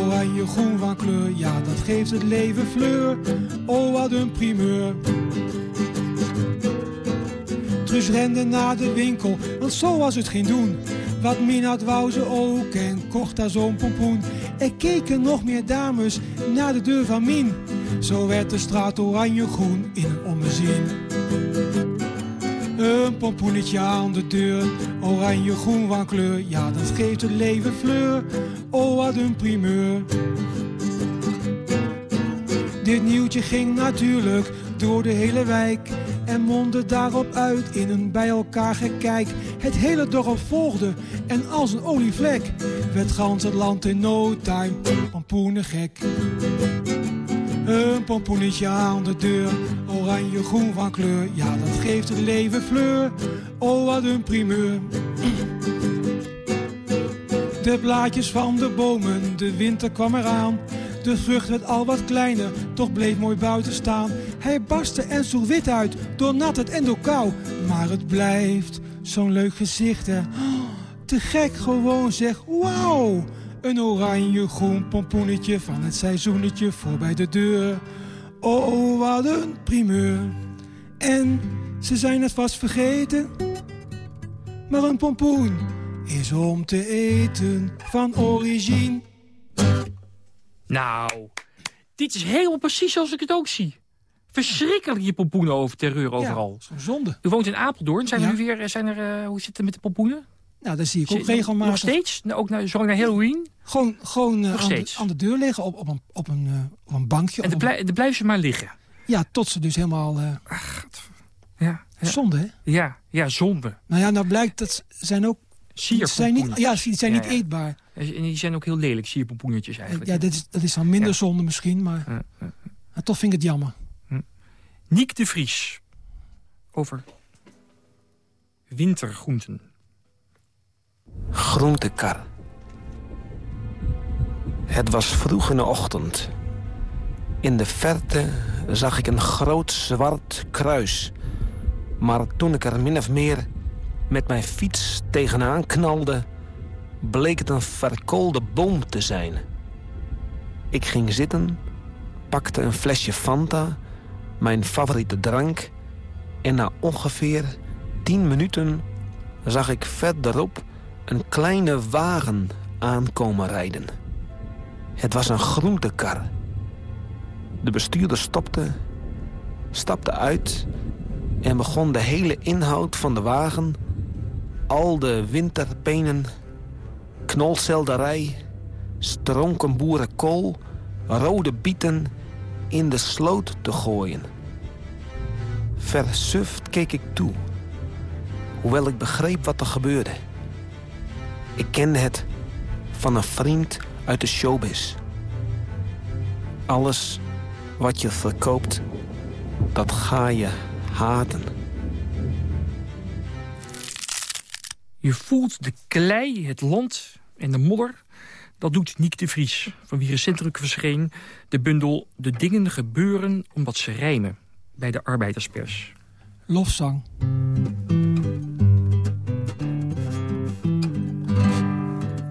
oranje groen van kleur. Ja, dat geeft het leven fleur, oh wat een primeur. Truus rende naar de winkel, want zo was het geen doen. Wat min had wou ze ook en kocht daar zo'n pompoen. Er keken nog meer dames naar de deur van Mien. Zo werd de straat oranje-groen in een ommezien. Een pompoenetje aan de deur, oranje-groen van kleur. Ja, dat geeft het leven fleur, oh wat een primeur. Dit nieuwtje ging natuurlijk door de hele wijk. En mondde daarop uit in een bij elkaar gekijk. Het hele dorp volgde en als een olievlek werd gans het land in no time pompoenen gek. Een pompoenetje aan de deur, oranje groen van kleur. Ja, dat geeft het leven fleur. Oh, wat een primeur. De blaadjes van de bomen, de winter kwam eraan. De vrucht werd al wat kleiner, toch bleef mooi buiten staan. Hij barstte en sloeg wit uit, door natheid en door kou. Maar het blijft zo'n leuk gezicht, hè. te gek gewoon zeg, wauw. Een oranje-groen pompoenetje van het seizoenetje voor bij de deur. Oh, wat een primeur. En ze zijn het vast vergeten. Maar een pompoen is om te eten van origine. Nou, dit is helemaal precies zoals ik het ook zie. Verschrikkelijk je pompoenen over terreur overal. Ja, zonde. U woont in Apeldoorn. Zijn er nu weer, zijn er, hoe zit het met de pompoenen? Nou, dat zie ik ook regelmatig. Nog steeds? Ook naar, zo naar Halloween? Gewoon, gewoon uh, aan, de, aan, de, deur liggen op, op, een, op, een, uh, op een bankje. En dan blij, blijven ze maar liggen? Ja, tot ze dus helemaal... Ach, ja, ja. Zonde, hè? Ja, ja, zonde. Nou ja, nou blijkt dat zijn ook... Zijn niet, ja, die zijn niet eetbaar. En die zijn ook heel lelijk, sierpompoenetjes eigenlijk. Ja, dat is, dat is dan minder zonde misschien, maar, maar toch vind ik het jammer. Niek de Vries. Over wintergroenten. Groentekar. Het was vroeg in de ochtend. In de verte zag ik een groot zwart kruis. Maar toen ik er min of meer met mijn fiets tegenaan knalde... bleek het een verkoolde boom te zijn. Ik ging zitten, pakte een flesje Fanta, mijn favoriete drank... en na ongeveer tien minuten zag ik verderop een kleine wagen aankomen rijden. Het was een groentekar. De bestuurder stopte, stapte uit en begon de hele inhoud van de wagen... al de winterpenen, knolselderij, stronken boerenkool... rode bieten in de sloot te gooien. Versuft keek ik toe, hoewel ik begreep wat er gebeurde... Ik kende het van een vriend uit de showbiz. Alles wat je verkoopt, dat ga je haten. Je voelt de klei, het land en de modder. Dat doet Niek de Vries, van wie recentelijk verscheen... de bundel De dingen gebeuren omdat ze rijmen... bij de arbeiderspers. Lofzang.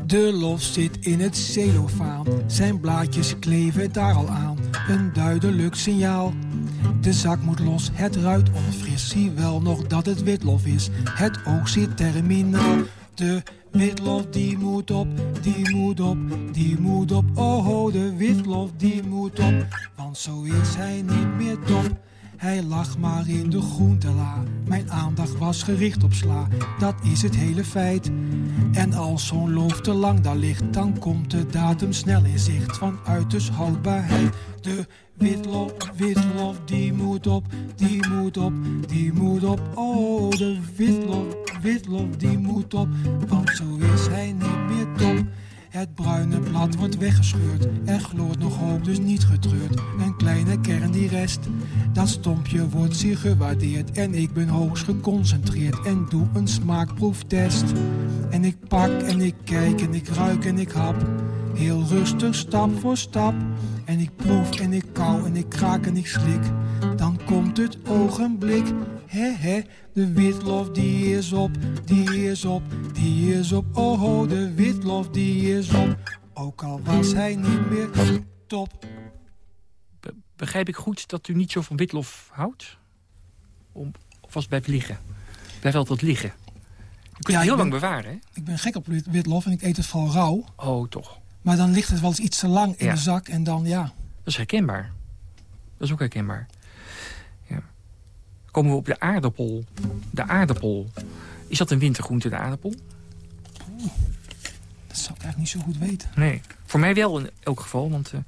De lof zit in het celofaan, zijn blaadjes kleven daar al aan. Een duidelijk signaal. De zak moet los, het ruikt onfris. Zie wel nog dat het witlof is. Het oog zit terminaal. De witlof die moet op, die moet op, die moet op. Oh, ho, de witlof die moet op. Want zo is hij niet meer top. Hij lag maar in de groentela. Mijn aandacht was gericht op sla. Dat is het hele feit. En als zo'n loof te lang daar ligt, dan komt de datum snel in zicht. Van uiterst houdbaarheid. De witlof, witlof, die moet op, die moet op, die moet op. Oh, de witlof, witlof, die moet op. Want zo is hij niet meer top. Het bruine blad wordt weggescheurd. Er gloort nog hoop, dus niet getreurd. Een kleine kern die rest. Dat stompje wordt zeer gewaardeerd. En ik ben hoogst geconcentreerd. En doe een smaakproeftest. En ik pak en ik kijk en ik ruik en ik hap. Heel rustig, stap voor stap. En ik proef en ik kou en ik kraak en ik slik. Dan komt het ogenblik. He he, de witlof die is op, die is op, die is op. Oh ho, de witlof die is op. Ook al was hij niet meer top. begrijp ik goed dat u niet zo van witlof houdt? Om, of was het bij vliegen? Blijf altijd liggen. Je kunt het heel lang bewaren, hè? Ik ben gek op witlof en ik eet het vooral rauw. Oh, toch. Maar dan ligt het wel eens iets te lang in de zak en dan, ja... Dat is herkenbaar. Dat is ook herkenbaar. Ja. Komen we op de aardappel. De aardappel. Is dat een wintergroente, de aardappel? dat zou ik eigenlijk niet zo goed weten. Nee, voor mij wel in elk geval. Want uh,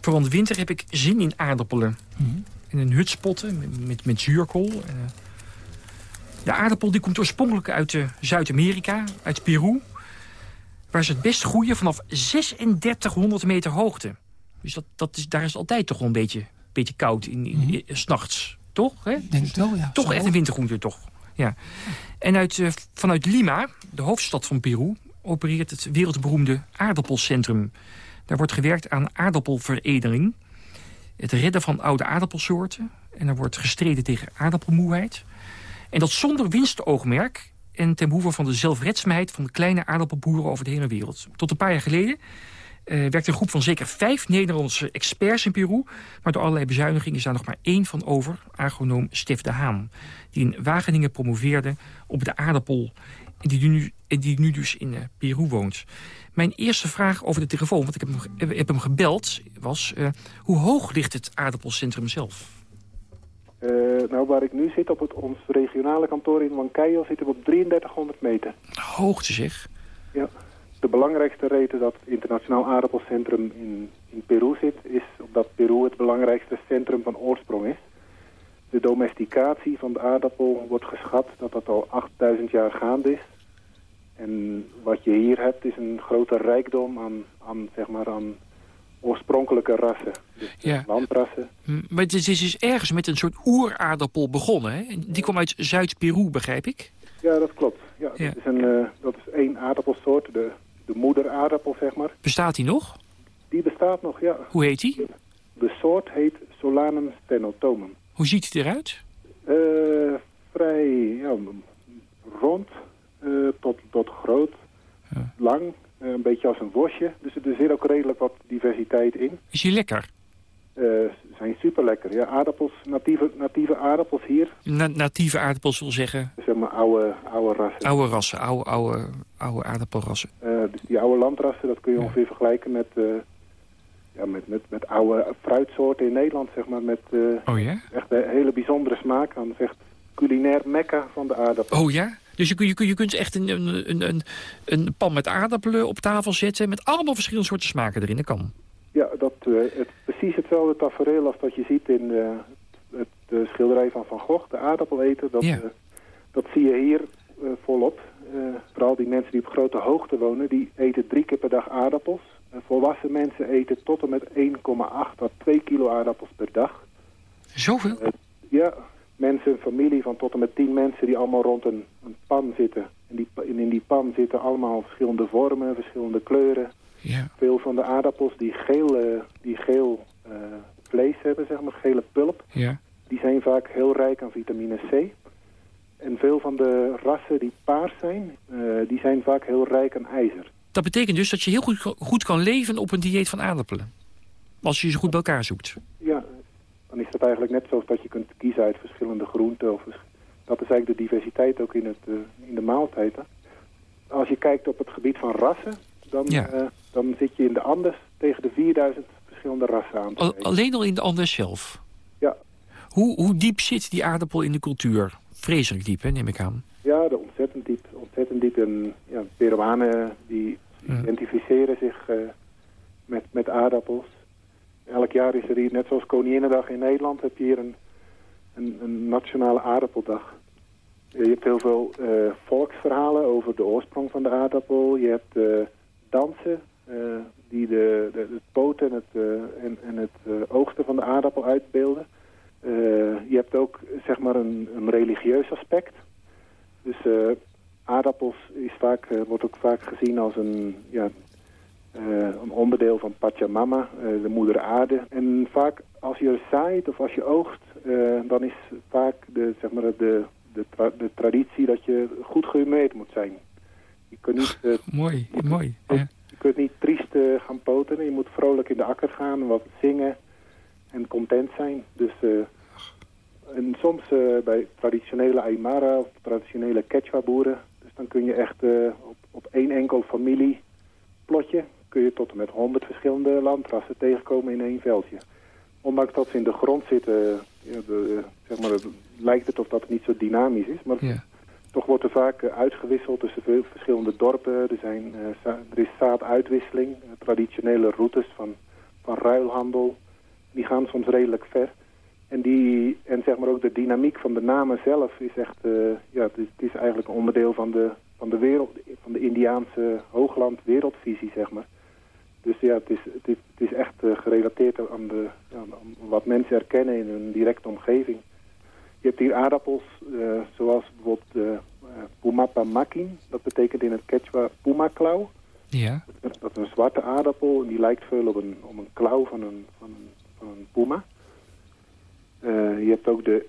voor de winter heb ik zin in aardappelen. Mm -hmm. In een hutspotten met, met, met zuurkool. Uh, De aardappel die komt oorspronkelijk uit uh, Zuid-Amerika, uit Peru... waar ze het best groeien vanaf 3600 meter hoogte. Dus dat, dat is, daar is het altijd toch wel een beetje, beetje koud in, in, mm -hmm. s'nachts. Toch? Hè? Denk het wel, ja. Toch Zo. echt een wintergroente, toch? Ja. En uit, uh, vanuit Lima, de hoofdstad van Peru... opereert het wereldberoemde aardappelcentrum. Daar wordt gewerkt aan aardappelveredeling... het redden van oude aardappelsoorten... en er wordt gestreden tegen aardappelmoeheid. En dat zonder winstoogmerk en ten behoeve van de zelfredzaamheid... van de kleine aardappelboeren over de hele wereld. Tot een paar jaar geleden uh, werkte een groep van zeker vijf Nederlandse experts in Peru. Maar door allerlei bezuinigingen is daar nog maar één van over. Agronoom Stef de Haan. Die in Wageningen promoveerde op de aardappel. En die nu, die nu dus in uh, Peru woont. Mijn eerste vraag over de telefoon, want ik heb hem, heb hem gebeld, was... Hoe hoog ligt het aardappelcentrum zelf? Nou, waar ik nu zit, op het, ons regionale kantoor in Huancayo... zitten we op 3300 meter. Hoogte zeg. Ja. De belangrijkste reden dat het internationaal aardappelcentrum in, in Peru zit... is omdat Peru het belangrijkste centrum van oorsprong is. De domesticatie van de aardappel wordt geschat dat dat al 8000 jaar gaande is. En wat je hier hebt is een grote rijkdom aan, aan, zeg maar, aan oorspronkelijke rassen. Dus ja. landrassen. Maar het is dus ergens met een soort oeraardappel begonnen, hè? Die kwam uit Zuid-Peru, begrijp ik? Ja, dat klopt. Ja, Ja. Dat, is een, uh, dat is één aardappelsoort, de, de moederaardappel, zeg maar. Bestaat die nog? Die bestaat nog, ja. Hoe heet die? De soort heet Solanum stenotomum. Hoe ziet die eruit? Uh, vrij ja, rond uh, tot, tot groot, ja. lang, een beetje als een worstje. Dus er zit ook redelijk wat diversiteit in. Is die lekker? Ze zijn super lekker. Ja, aardappels, natieve, natieve aardappels hier. Na natieve aardappels wil zeggen? Zeg maar oude, oude rassen. Oude rassen, oude, oude, oude aardappelrassen. dus die oude landrassen, dat kun je ja. ongeveer vergelijken met ja, met, met, met oude fruitsoorten in Nederland, zeg maar. Met uh, oh, ja? echt een hele bijzondere smaak aan. Echt culinair mekka van de aardappel. Oh ja? Dus je, je, je kunt echt een, een, een, een pan met aardappelen op tafel zetten... met allemaal verschillende soorten smaken erin. Dat kan. Ja, dat, uh, het, precies hetzelfde tafereel als dat je ziet in uh, het de schilderij van Van Gogh, de aardappeleter. Dat, ja. dat zie je hier volop. vooral die mensen die op grote hoogte wonen, die eten drie keer per dag aardappels. Volwassen mensen eten tot en met 1,8 tot 2 kilo aardappels per dag. Zoveel? Ja, mensen, een familie van tot en met 10 mensen die allemaal rond een, een pan zitten. En, die, en in die pan zitten allemaal verschillende vormen, verschillende kleuren. Ja. Veel van de aardappels die geel, uh, die geel uh, vlees hebben, zeg maar, gele pulp. Ja. Die zijn vaak heel rijk aan vitamine C. En veel van de rassen die paars zijn, die zijn vaak heel rijk aan ijzer. Dat betekent dus dat je heel goed, goed kan leven op een dieet van aardappelen. Als je ze goed bij elkaar zoekt. Ja, dan is dat eigenlijk net zoals dat je kunt kiezen uit verschillende groenten. Of, dat is eigenlijk de diversiteit ook in, het, uh, in de maaltijden. Als je kijkt op het gebied van rassen, dan, ja. uh, dan zit je in de Andes tegen de 4000 verschillende rassen aan. Al, alleen al in de Andes zelf? Ja. Hoe, hoe diep zit die aardappel in de cultuur? Vreselijk diep, hè, neem ik aan. Ja, de ontzettend diep. Ontzettend diep. En ja, Peruanen die ja. identificeren zich uh, met, met aardappels. Elk jaar is er hier, net zoals Koninginnedag in Nederland, heb je hier een, een, een nationale aardappeldag. Je hebt heel veel uh, volksverhalen over de oorsprong van de aardappel. Je hebt uh, dansen die de, de, het poten en het, en, en het oogsten van de aardappel uitbeelden. je hebt ook zeg maar een, een religieus aspect. Dus aardappels is vaak, wordt ook vaak gezien als een, ja, een onderdeel van Pachamama, uh, de moeder aarde. En vaak als je zaait of als je oogst, dan is vaak de, zeg maar de, de, tra de traditie dat je goed gehumeerd moet zijn. Je kunt niet, mooi, je, mooi. Je, ja. je kunt niet triest gaan poten, je moet vrolijk in de akker gaan, wat zingen en content zijn. Dus... En soms bij traditionele Aymara of traditionele Quechua boeren dan kun je echt op, op één enkel familieplotje... kun je tot en met honderd verschillende landrassen tegenkomen in één veldje. Ondanks dat ze in de grond zitten, ja, de, zeg maar, het lijkt het of dat niet zo dynamisch is. Maar ja. toch wordt er vaak uitgewisseld tussen veel verschillende dorpen. Er, zijn, er is zaaduitwisseling, traditionele routes van, van ruilhandel. Die gaan soms redelijk ver. En, die, en zeg maar ook de dynamiek van de namen zelf is echt, eh, ja, het is, het is, eigenlijk een onderdeel van de, van de wereld, van de Indiaanse hoogland wereldvisie, zeg maar. Dus ja, het is, het is, het is echt uh, gerelateerd aan, de, aan wat mensen herkennen in hun directe omgeving. Je hebt hier aardappels, uh, zoals bijvoorbeeld uh, Pumapa makin. Dat betekent in het Quechua pumaklauw. Ja. Dat, is een zwarte aardappel en die lijkt veel op een, op een klauw van een, van een, van een puma. Uh, je hebt ook de,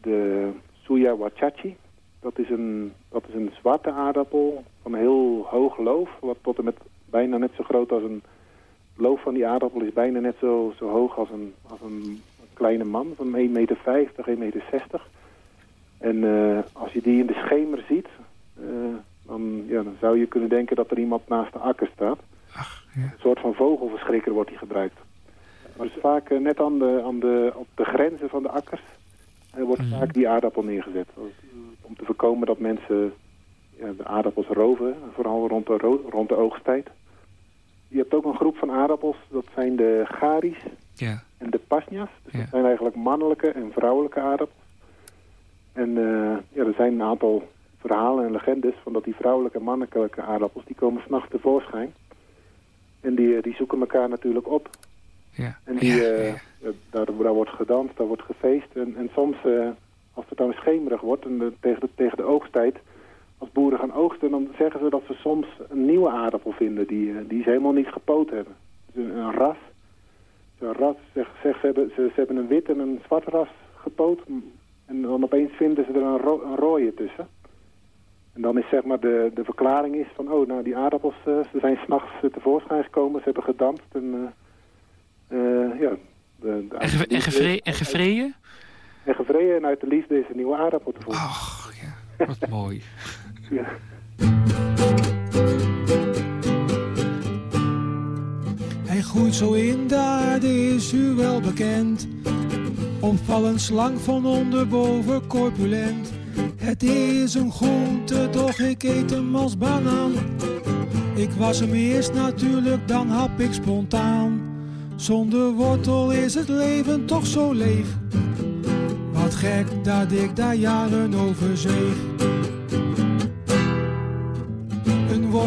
de Suya Wachachi. Dat is, een, dat is een zwarte aardappel van heel hoog loof. Wat tot en met bijna net zo groot als een loof van die aardappel is bijna net zo, zo hoog als een, als een kleine man van 1,50 meter, 1,60 meter. En uh, als je die in de schemer ziet, uh, dan, ja, dan zou je kunnen denken dat er iemand naast de akker staat. Ach, ja. Een soort van vogelverschrikker wordt die gebruikt. Maar het is vaak uh, net aan de, aan de, op de grenzen van de akkers wordt mm. vaak die aardappel neergezet. Om te voorkomen dat mensen ja, de aardappels roven, vooral rond de, rond de oogsttijd. Je hebt ook een groep van aardappels, dat zijn de garis ja. en de pasnias. Dus ja. dat zijn eigenlijk mannelijke en vrouwelijke aardappels. En uh, ja, er zijn een aantal verhalen en legendes van dat die vrouwelijke en mannelijke aardappels, die komen s'nachts tevoorschijn. En die, die zoeken elkaar natuurlijk op. Ja. En die, ja. Uh, daar, daar, wordt gedanst, daar wordt gefeest. En, en soms, uh, als het dan schemerig wordt, en de, tegen, de, tegen de oogsttijd, als boeren gaan oogsten, dan zeggen ze dat ze soms een nieuwe aardappel vinden die, uh, die ze helemaal niet gepoot hebben. Dus een, een ras. Een ras, zeg, zeg, ze, hebben, ze, ze hebben een wit en een zwart ras gepoot. En dan opeens vinden ze er een, ro een rode tussen. En dan is zeg maar de, de verklaring is van, oh nou die aardappels, uh, ze zijn s'nachts tevoorschijn gekomen, ze hebben gedanst en uh, ja. De, de en, ge en, en gevreden? En gevreden en uit de liefde is een nieuwe aardappel te voeren. Ach, ja, wat mooi. ja. Hij groeit zo in de aarde, is u wel bekend. Omvallend slank van onderboven corpulent. Het is een groente, doch ik eet hem als banaan. Ik was hem eerst natuurlijk, dan hap ik spontaan. Zonder wortel is het leven toch zo leeg. Wat gek dat ik daar jaren over zweeg.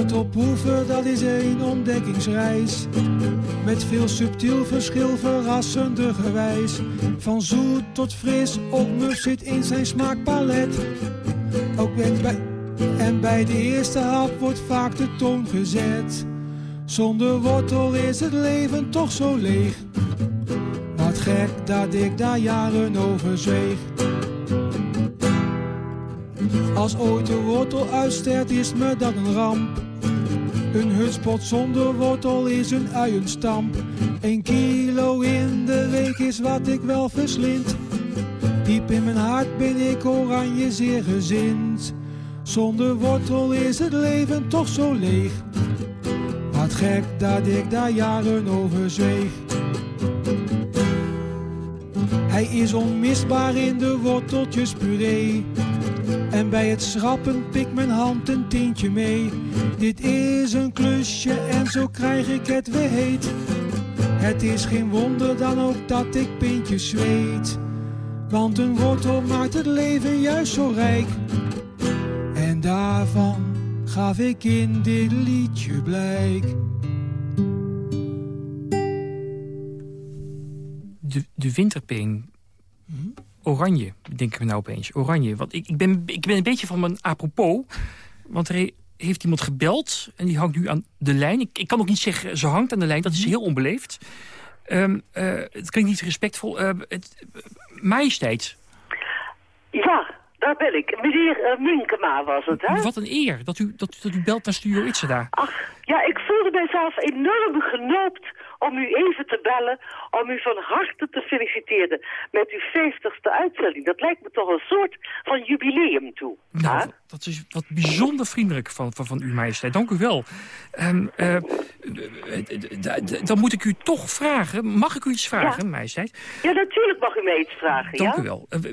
Wortel proeven, dat is een ontdekkingsreis. Met veel subtiel verschil verrassende gewijs. Van zoet tot fris, ook muf zit in zijn smaakpalet. Ook bij, en bij de eerste hap wordt vaak de toon gezet. Zonder wortel is het leven toch zo leeg. Wat gek dat ik daar jaren over zweeg. Als ooit de wortel uitsterft is me dat een ramp. Een hutspot zonder wortel is een uienstamp. Een kilo in de week is wat ik wel verslind. Diep in mijn hart ben ik oranje zeer gezind. Zonder wortel is het leven toch zo leeg. Wat gek dat ik daar jaren over zweeg. Hij is onmisbaar in de worteltjespuree. En bij het schrappen pikt mijn hand een tientje mee. Dit is een klusje en zo krijg ik het weer heet. Het is geen wonder dan ook dat ik pintjes zweet. Want een wortel maakt het leven juist zo rijk. En daarvan gaf ik in dit liedje blijk. De, de winterpeen. Hmm? Oranje, denk ik me nou opeens. Oranje. Want ik, ik, ben, ik ben een beetje van mijn apropos. Want er heeft iemand gebeld en die hangt nu aan de lijn. Ik, ik kan ook niet zeggen, ze hangt aan de lijn. Dat is heel onbeleefd. Um, uh, het klinkt niet respectvol. Uh, het, uh, majesteit. Ja, daar ben ik. Meneer Minkema was het, hè? Wat een eer dat u, dat, dat u belt naar Studio Itzada. Ach, ja, ik voelde mijzelf enorm genoopt om u even te bellen, om u van harte te feliciteren met uw 50ste uitzending. Dat lijkt me toch een soort van jubileum toe. Nou, dat is wat bijzonder vriendelijk van, van, van uw majesteit. Dank u wel. Um, uh, dan moet ik u toch vragen, mag ik u iets vragen, ja. majesteit? Ja, natuurlijk mag u mij iets vragen, Dank ja? u wel. Uh,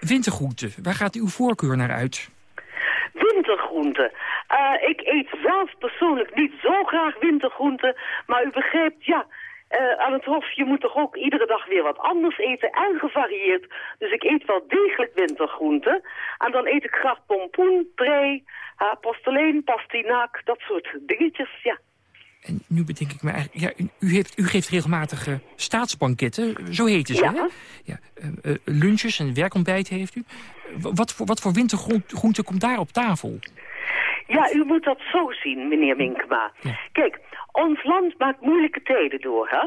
wintergroente, waar gaat uw voorkeur naar uit? Wintergroente. Uh, ik eet zelf persoonlijk niet zo graag wintergroenten, maar u begrijpt, ja, eh, aan het hof, je moet toch ook iedere dag weer wat anders eten en gevarieerd. Dus ik eet wel degelijk wintergroenten. En dan eet ik graag pompoen, prei, uh, pastinaak, dat soort dingetjes, ja. En nu bedenk ik me eigenlijk... Ja, u, heeft, u geeft regelmatig uh, staatsbanketten, zo heten ze, ja. hè? Ja, uh, lunches en werkontbijt heeft u. Wat voor, wat voor wintergroente komt daar op tafel? Ja, u moet dat zo zien, meneer Minkema. Kijk, ons land maakt moeilijke tijden door, hè?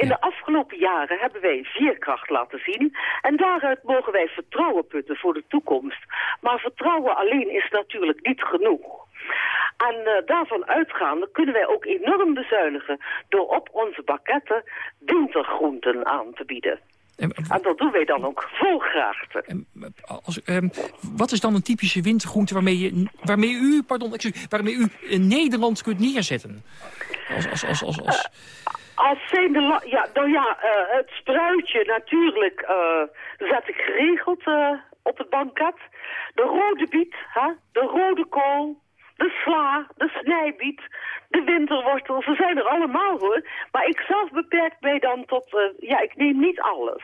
In de afgelopen jaren hebben wij veerkracht laten zien... en daaruit mogen wij vertrouwen putten voor de toekomst. Maar vertrouwen alleen is natuurlijk niet genoeg. En uh, daarvan uitgaande kunnen wij ook enorm bezuinigen... door op onze bakketten wintergroenten aan te bieden. En, en dat doen wij dan ook vol graagte. Als, um, wat is dan een typische wintergroente waarmee, je, waarmee u, pardon, excuse, waarmee u Nederland kunt neerzetten? Als, als, als, als, als... Uh, als zijnde, ja, nou ja, uh, het spruitje natuurlijk uh, zet ik geregeld op het banket. De rode biet, hè? de rode kool, de sla, de snijbiet, de winterwortel. Ze zijn er allemaal hoor. Maar ik zelf beperk mij dan tot, ja, ik neem niet alles.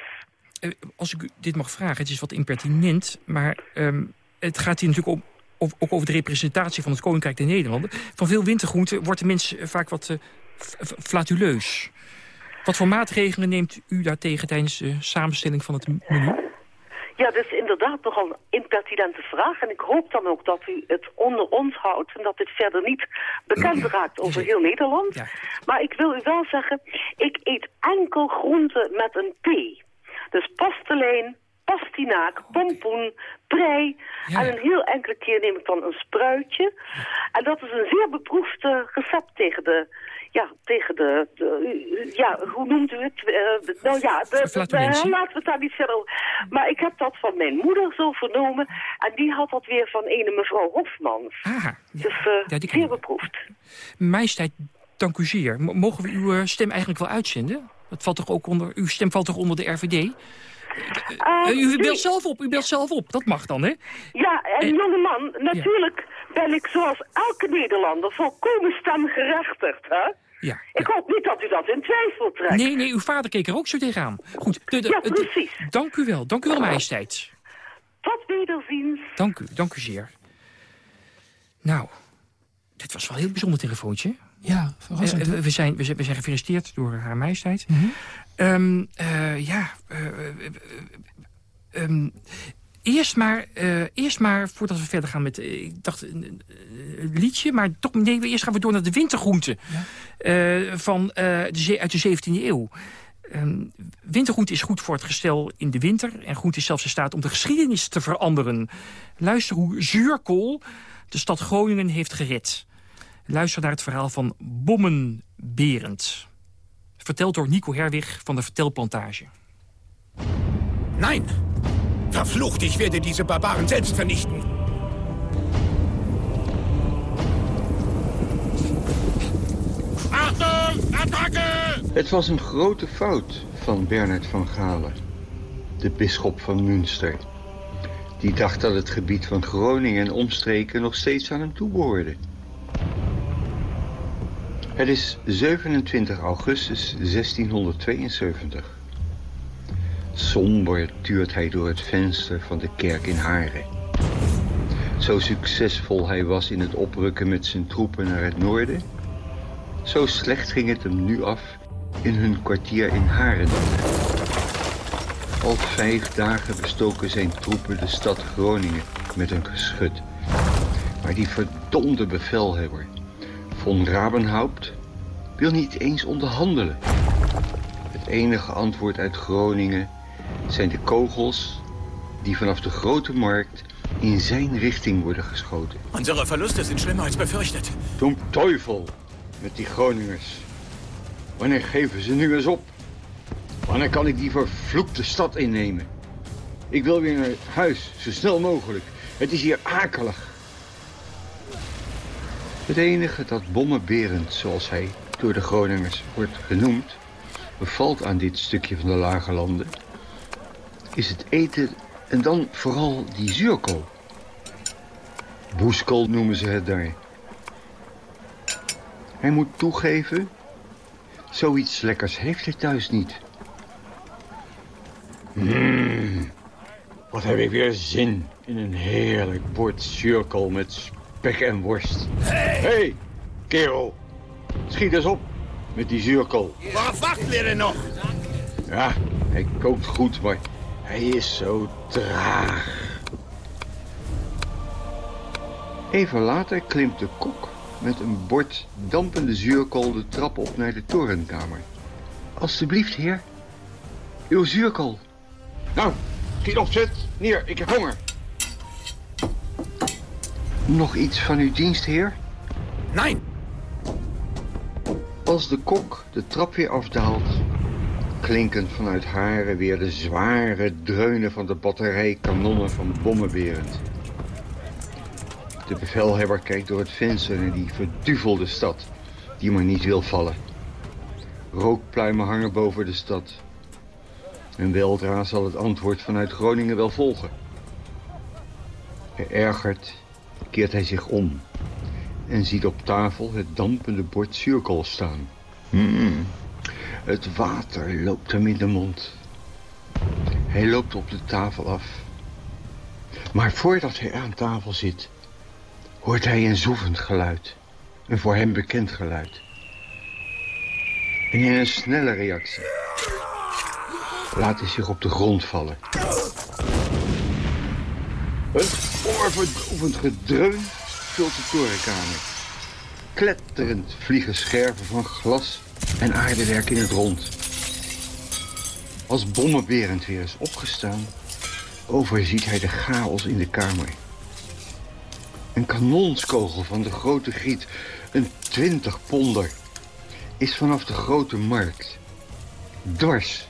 Als ik dit mag vragen, het is wat impertinent, maar um, het gaat hier natuurlijk om, of, ook over de representatie van het Koninkrijk der Nederlanden. Van veel wintergroenten wordt de mens vaak wat flatuleus. Wat voor maatregelen neemt u daartegen tijdens de samenstelling van het menu? Ja, dat is inderdaad nogal een impertinente vraag. En ik hoop dan ook dat u het onder ons houdt... en dat dit verder niet bekend raakt over heel Nederland. Ja. Maar ik wil u wel zeggen, ik eet enkel groenten met een P. Dus pasteleen, pastinaak, pompoen, prei. Ja. En een heel enkele keer neem ik dan een spruitje. En dat is een zeer beproefd recept tegen de ja, tegen de, de, ja, hoe noemt u het? Uh, nou ja, de, de, laten we het daar niet verder over. Maar ik heb dat van mijn moeder zo vernomen. En die had dat weer van ene mevrouw Hofmans. Ah, ja. Dus uh, ja, die zeer beproefd. Majesteit, dank u zeer. Mogen we uw uh, stem eigenlijk wel uitzenden? Dat valt toch ook onder, uw stem valt toch onder de RVD? Uh, u belt zelf op, u belt zelf op. Dat mag dan, hè? Ja, en jongeman, natuurlijk ja. ben ik zoals elke Nederlander volkomen stemgerechtigd, hè? Ja, ik hoop niet dat u dat in twijfel trekt. Nee, nee, uw vader keek er ook zo tegenaan. Goed, de, de, ja, precies. De, dank u wel, dank u wel, majesteit. Tot wederziens. Dank u, dank u zeer. Nou, dit was wel een heel bijzonder telefoontje. Ja, verrassend. Uh, we, zijn, we, zijn, we zijn gefeliciteerd door haar majesteit. Mm -hmm. um, uh, ja, uh, um, Eerst maar, eerst maar, voordat we verder gaan met, ik dacht een liedje, maar toch, nee, eerst gaan we door naar de wintergroenten ja? van, de, uit de 17e eeuw. Um, wintergroente is goed voor het gestel in de winter en groente is zelfs in staat om de geschiedenis te veranderen. Luister hoe zuurkool de stad Groningen heeft gered. Luister naar het verhaal van Bommen Berend. Verteld door Nico Herwig van de Vertelplantage. Nein! Verflucht, ich werde diese Barbaren selbst vernichten. Achtung, attacke! Het was een grote fout van Bernard van Galen, de bisschop van Münster. Die dacht dat het gebied van Groningen en omstreken nog steeds aan hem toebehoorde. Het is 27 augustus 1672. Somber tuurt hij door het venster van de kerk in Haren. Zo succesvol hij was in het oprukken met zijn troepen naar het noorden... zo slecht ging het hem nu af in hun kwartier in Haren. Al vijf dagen bestoken zijn troepen de stad Groningen met een geschut. Maar die verdomde bevelhebber, von Rabenhaupt, wil niet eens onderhandelen. Het enige antwoord uit Groningen zijn de kogels die vanaf de grote markt in zijn richting worden geschoten. Unsere Verluste sind schlimmer als befürchtet. Zum Teufel met die Groningers. Wanneer geven ze nu eens op? Wanneer kan ik die vervloekte stad innemen? Ik wil weer naar huis, zo snel mogelijk. Het is hier akelig. Het enige dat Bommenberend, zoals hij door de Groningers wordt genoemd... bevalt aan dit stukje van de lage landen is het eten en dan vooral die zuurkool. Boeskel noemen ze het daar. Hij moet toegeven Zoiets lekkers heeft hij thuis niet. Mmm, wat heb ik weer zin in een heerlijk bord cirkel met spek en worst. Hey, hey kerel, schiet eens op met die zuurkool. Waar wacht er nog? Ja, hij kookt goed, maar hij is zo traag. Even later klimt de kok met een bord dampende zuurkool de trap op naar de torenkamer. Alsjeblieft, heer. Uw zuurkool. Nou, schiet op, zet. Neer, ik heb honger. Nog iets van uw dienst, heer? Nee. Als de kok de trap weer afdaalt... klinken vanuit haren weer de zware dreunen van de batterij kanonnen van Bommenberend. De bevelhebber kijkt door het venster naar die verduvelde stad... die maar niet wil vallen. Rookpluimen hangen boven de stad. En weldra zal het antwoord vanuit Groningen wel volgen. Geërgerd keert hij zich om... en ziet op tafel het dampende bord zuurkool staan. Mm, het water loopt hem in de mond. Hij loopt op de tafel af. Maar voordat hij aan tafel zit hoort hij een zoevend geluid. Een voor hem bekend geluid. En in een snelle reactie laat hij zich op de grond vallen. Een oorverdovend gedreun vult de torenkamer. Kletterend vliegen scherven van glas en aardewerk in het rond. Als bommenberend weer is opgestaan... overziet hij de chaos in de kamer. Een kanonskogel van de grote griet, een twintig ponder, is vanaf de grote markt, dwars,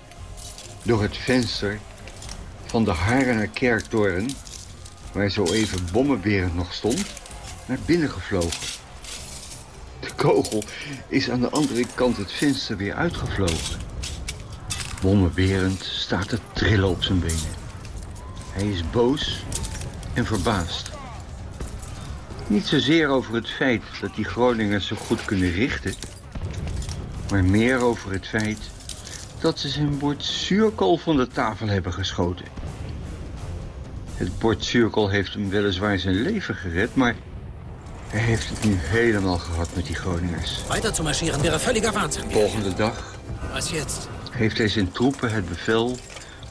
door het venster van de Harener kerktoren, waar zo even bommenberend nog stond, naar binnen gevlogen. De kogel is aan de andere kant het venster weer uitgevlogen. Bommenberend staat te trillen op zijn benen. Hij is boos en verbaasd. Niet zozeer over het feit dat die Groningers zo goed kunnen richten... maar meer over het feit dat ze zijn bord zuurkool van de tafel hebben geschoten. Het bord zuurkool heeft hem weliswaar zijn leven gered, maar... hij heeft het nu helemaal gehad met die Groningers. Weiter zu marschieren wäre völliger Wahnsinn. Volgende dag Was jetzt? heeft hij zijn troepen het bevel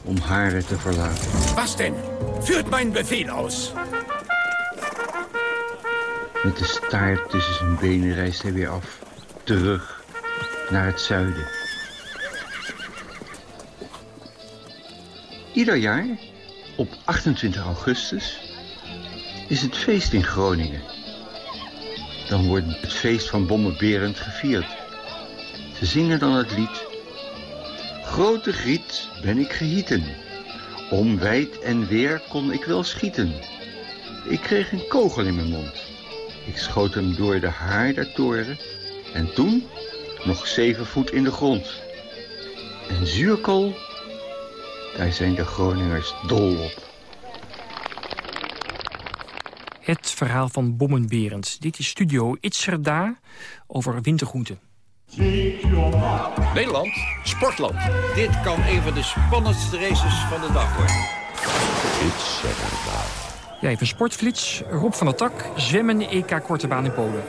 om Haren te verlaten. Was denn? Führt mein Befehl aus. Met de staart tussen zijn benen reist hij weer af. Terug naar het zuiden. Ieder jaar, op 28 augustus, is het feest in Groningen. Dan wordt het feest van Bommenberend gevierd. Ze zingen dan het lied... Grote griet ben ik gehieten. Om wijd en weer kon ik wel schieten. Ik kreeg een kogel in mijn mond. Ik schoot hem door de haardertoren en toen nog zeven voet in de grond. En zuurkool, daar zijn de Groningers dol op. Het verhaal van Bommenberend. Dit is Studio Itzerda over wintergroenten. Nederland, sportland. Dit kan een van de spannendste races van de dag worden. Ja, even sportflits. Rob van der Tak, zwemmen EK Korte Baan in Polen.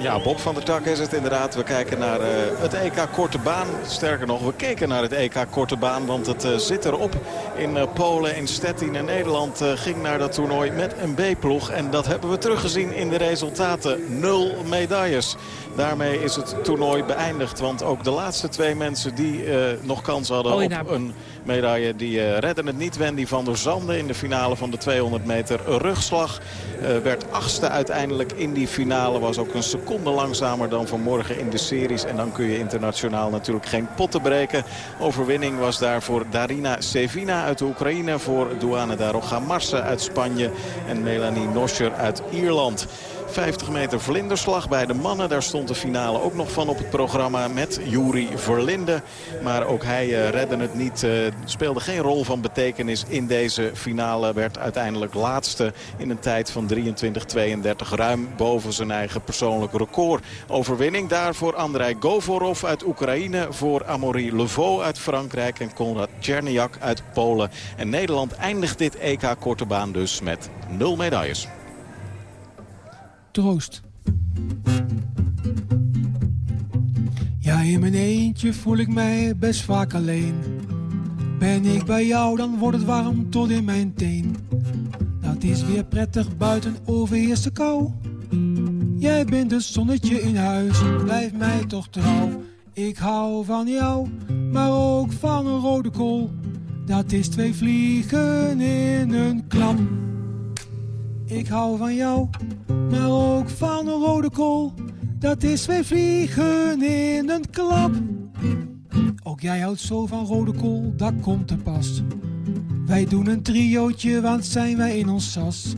Ja, Bob van der Tak is het inderdaad. We kijken naar uh, het EK Korte Baan. Sterker nog, we keken naar het EK Korte Baan. Want het uh, zit erop in uh, Polen, in Stettin. En Nederland ging naar dat toernooi met een B-ploeg. En dat hebben we teruggezien in de resultaten. Nul medailles. Daarmee is het toernooi beëindigd. Want ook de laatste twee mensen die nog kans hadden Oh, op een medaille... die redden het niet. Wendy van der Zanden in de finale van de 200 meter rugslag. eh, werd achtste uiteindelijk in die finale. Was ook een seconde langzamer dan vanmorgen in de series. En dan kun je internationaal natuurlijk geen potten breken. Overwinning was daar voor Darina Sevina uit de Oekraïne. Voor Duane Daroga Marse uit Spanje. En Melanie Noscher uit Ierland. 50 meter vlinderslag bij de mannen. Daar stond de finale ook nog van op het programma met Juri Verlinde. Maar ook hij uh, redde het niet. Uh, speelde geen rol van betekenis in deze finale. Werd uiteindelijk laatste in een tijd van 23-32. Ruim boven zijn eigen persoonlijk record. Overwinning daar voor Andrei Govorov uit Oekraïne. Voor Amaury Levaux uit Frankrijk. En Konrad Czerniak uit Polen. En Nederland eindigt dit EK korte baan dus met nul medailles. Troost. Ja, in mijn eentje voel ik mij best vaak alleen. Ben ik bij jou, dan wordt het warm tot in mijn teen. Dat is weer prettig, buiten overheerst de kou. Jij bent het zonnetje in huis, blijf mij toch trouw. Ik hou van jou, maar ook van een rode kool. Dat is twee vliegen in een klap. Ik hou van jou, maar ook van een rode kool. Dat is twee vliegen in een klap. Ook jij houdt zo van rode kool, dat komt te pas. Wij doen een triootje, want zijn wij in ons sas.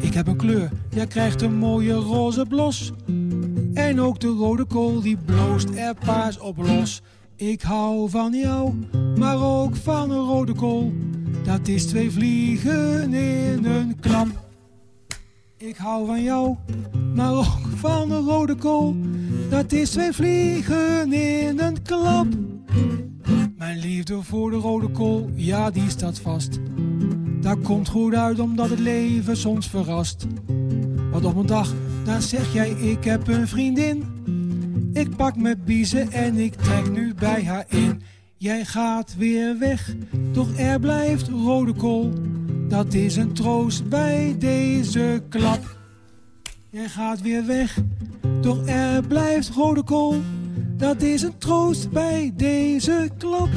Ik heb een kleur, jij krijgt een mooie roze blos. En ook de rode kool, die bloost er paars op los. Ik hou van jou, maar ook van een rode kool. Dat is twee vliegen in een klap. Ik hou van jou, maar ook van een rode kool. Dat is twee vliegen in een klap. Mijn liefde voor de rode kool, ja die staat vast. Dat komt goed uit omdat het leven soms verrast. Want op een dag, dan zeg jij ik heb een vriendin. Ik pak mijn biezen en ik trek nu bij haar in. Jij gaat weer weg, toch er blijft rode kool. Dat is een troost bij deze klap. Jij gaat weer weg, toch er blijft rode kool. Dat is een troost bij deze klap.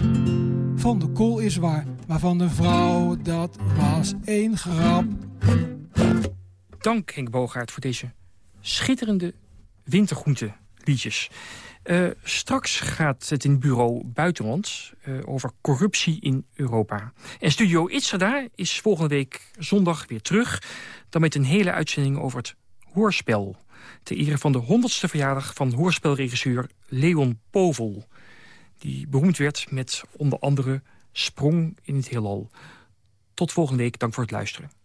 Van de kool is waar, maar van de vrouw, dat was één grap. Dank Henk Boogaard voor deze schitterende wintergroente liedjes. Uh, straks gaat het in bureau Buitenland uh, over corruptie in Europa. En Studio Itzada is volgende week zondag weer terug... dan met een hele uitzending over het hoorspel. Ter ere van de 100ste verjaardag van hoorspelregisseur Leon Povel. Die beroemd werd met onder andere Sprong in het Heelal. Tot volgende week, dank voor het luisteren.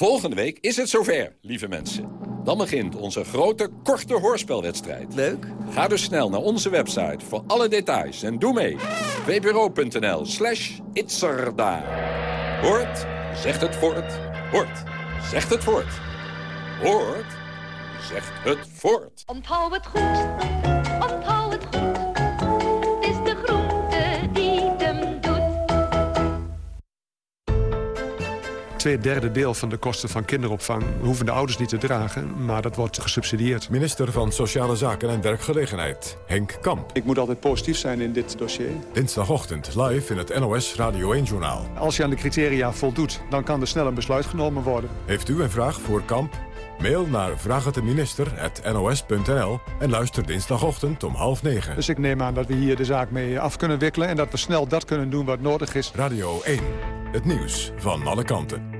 Volgende week is het zover, lieve mensen. Dan begint onze grote, korte hoorspelwedstrijd. Leuk. Ga dus snel naar onze website voor alle details en doe mee. vpro.nl slash itzerda. Hoort, zegt het voort. Hoort, zegt het voort. Hoort, zegt het voort. Onthoud het goed, Twee derde deel van de kosten van kinderopvang hoeven de ouders niet te dragen, maar dat wordt gesubsidieerd. Minister van Sociale Zaken en Werkgelegenheid, Henk Kamp. Ik moet altijd positief zijn in dit dossier. Dinsdagochtend live in het NOS Radio 1-journaal. Als je aan de criteria voldoet, dan kan er snel een besluit genomen worden. Heeft u een vraag voor Kamp? Mail naar vraaghetdeminister.nos.nl en luister dinsdagochtend om half negen. Dus ik neem aan dat we hier de zaak mee af kunnen wikkelen... en dat we snel dat kunnen doen wat nodig is. Radio 1, het nieuws van alle kanten.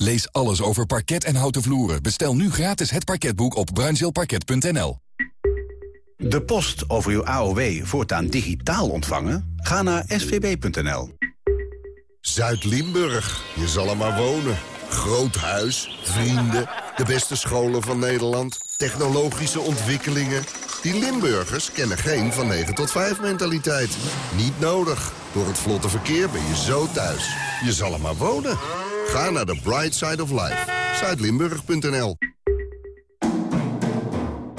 Lees alles over parket en houten vloeren. Bestel nu gratis het parketboek op bruinzeelparket.nl. De post over uw AOW voortaan digitaal ontvangen? Ga naar svb.nl. Zuid-Limburg, je zal er maar wonen. Groot huis, vrienden, de beste scholen van Nederland, technologische ontwikkelingen. Die Limburgers kennen geen van 9 tot 5 mentaliteit. Niet nodig. Door het vlotte verkeer ben je zo thuis. Je zal er maar wonen. Ga naar de Bright Side of Life. Zuidlimburg.nl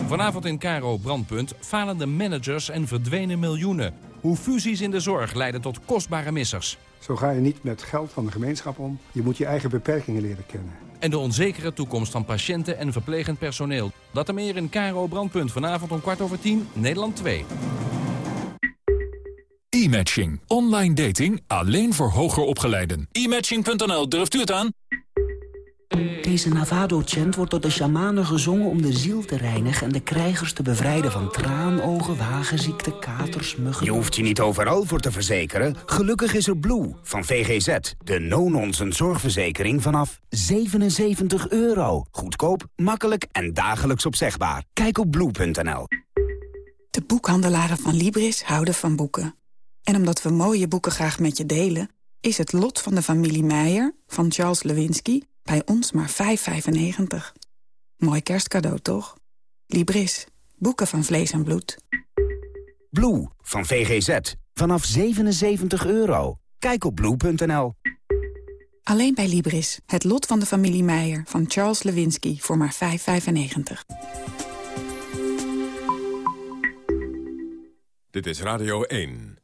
Vanavond in Caro Brandpunt falende managers en verdwenen miljoenen. Hoe fusies in de zorg leiden tot kostbare missers. Zo ga je niet met geld van de gemeenschap om. Je moet je eigen beperkingen leren kennen. En de onzekere toekomst van patiënten en verplegend personeel. Dat en meer in Caro Brandpunt vanavond om kwart over tien, Nederland 2. E-matching. Online dating alleen voor hoger opgeleiden. E-matching.nl, durft u het aan? Deze Navado-chant wordt door de shamanen gezongen om de ziel te reinigen... en de krijgers te bevrijden van traanogen, wagenziekte, katers, muggen... Je hoeft je niet overal voor te verzekeren. Gelukkig is er Blue van VGZ. De no-nonsense zorgverzekering vanaf 77 euro. Goedkoop, makkelijk en dagelijks opzegbaar. Kijk op blue.nl. De boekhandelaren van Libris houden van boeken. En omdat we mooie boeken graag met je delen... is het lot van de familie Meijer van Charles Lewinsky bij ons maar 5,95. Mooi kerstcadeau, toch? Libris. Boeken van vlees en bloed. Blue van VGZ. Vanaf 77 euro. Kijk op blue.nl. Alleen bij Libris. Het lot van de familie Meijer van Charles Lewinsky voor maar 5,95. Dit is Radio 1.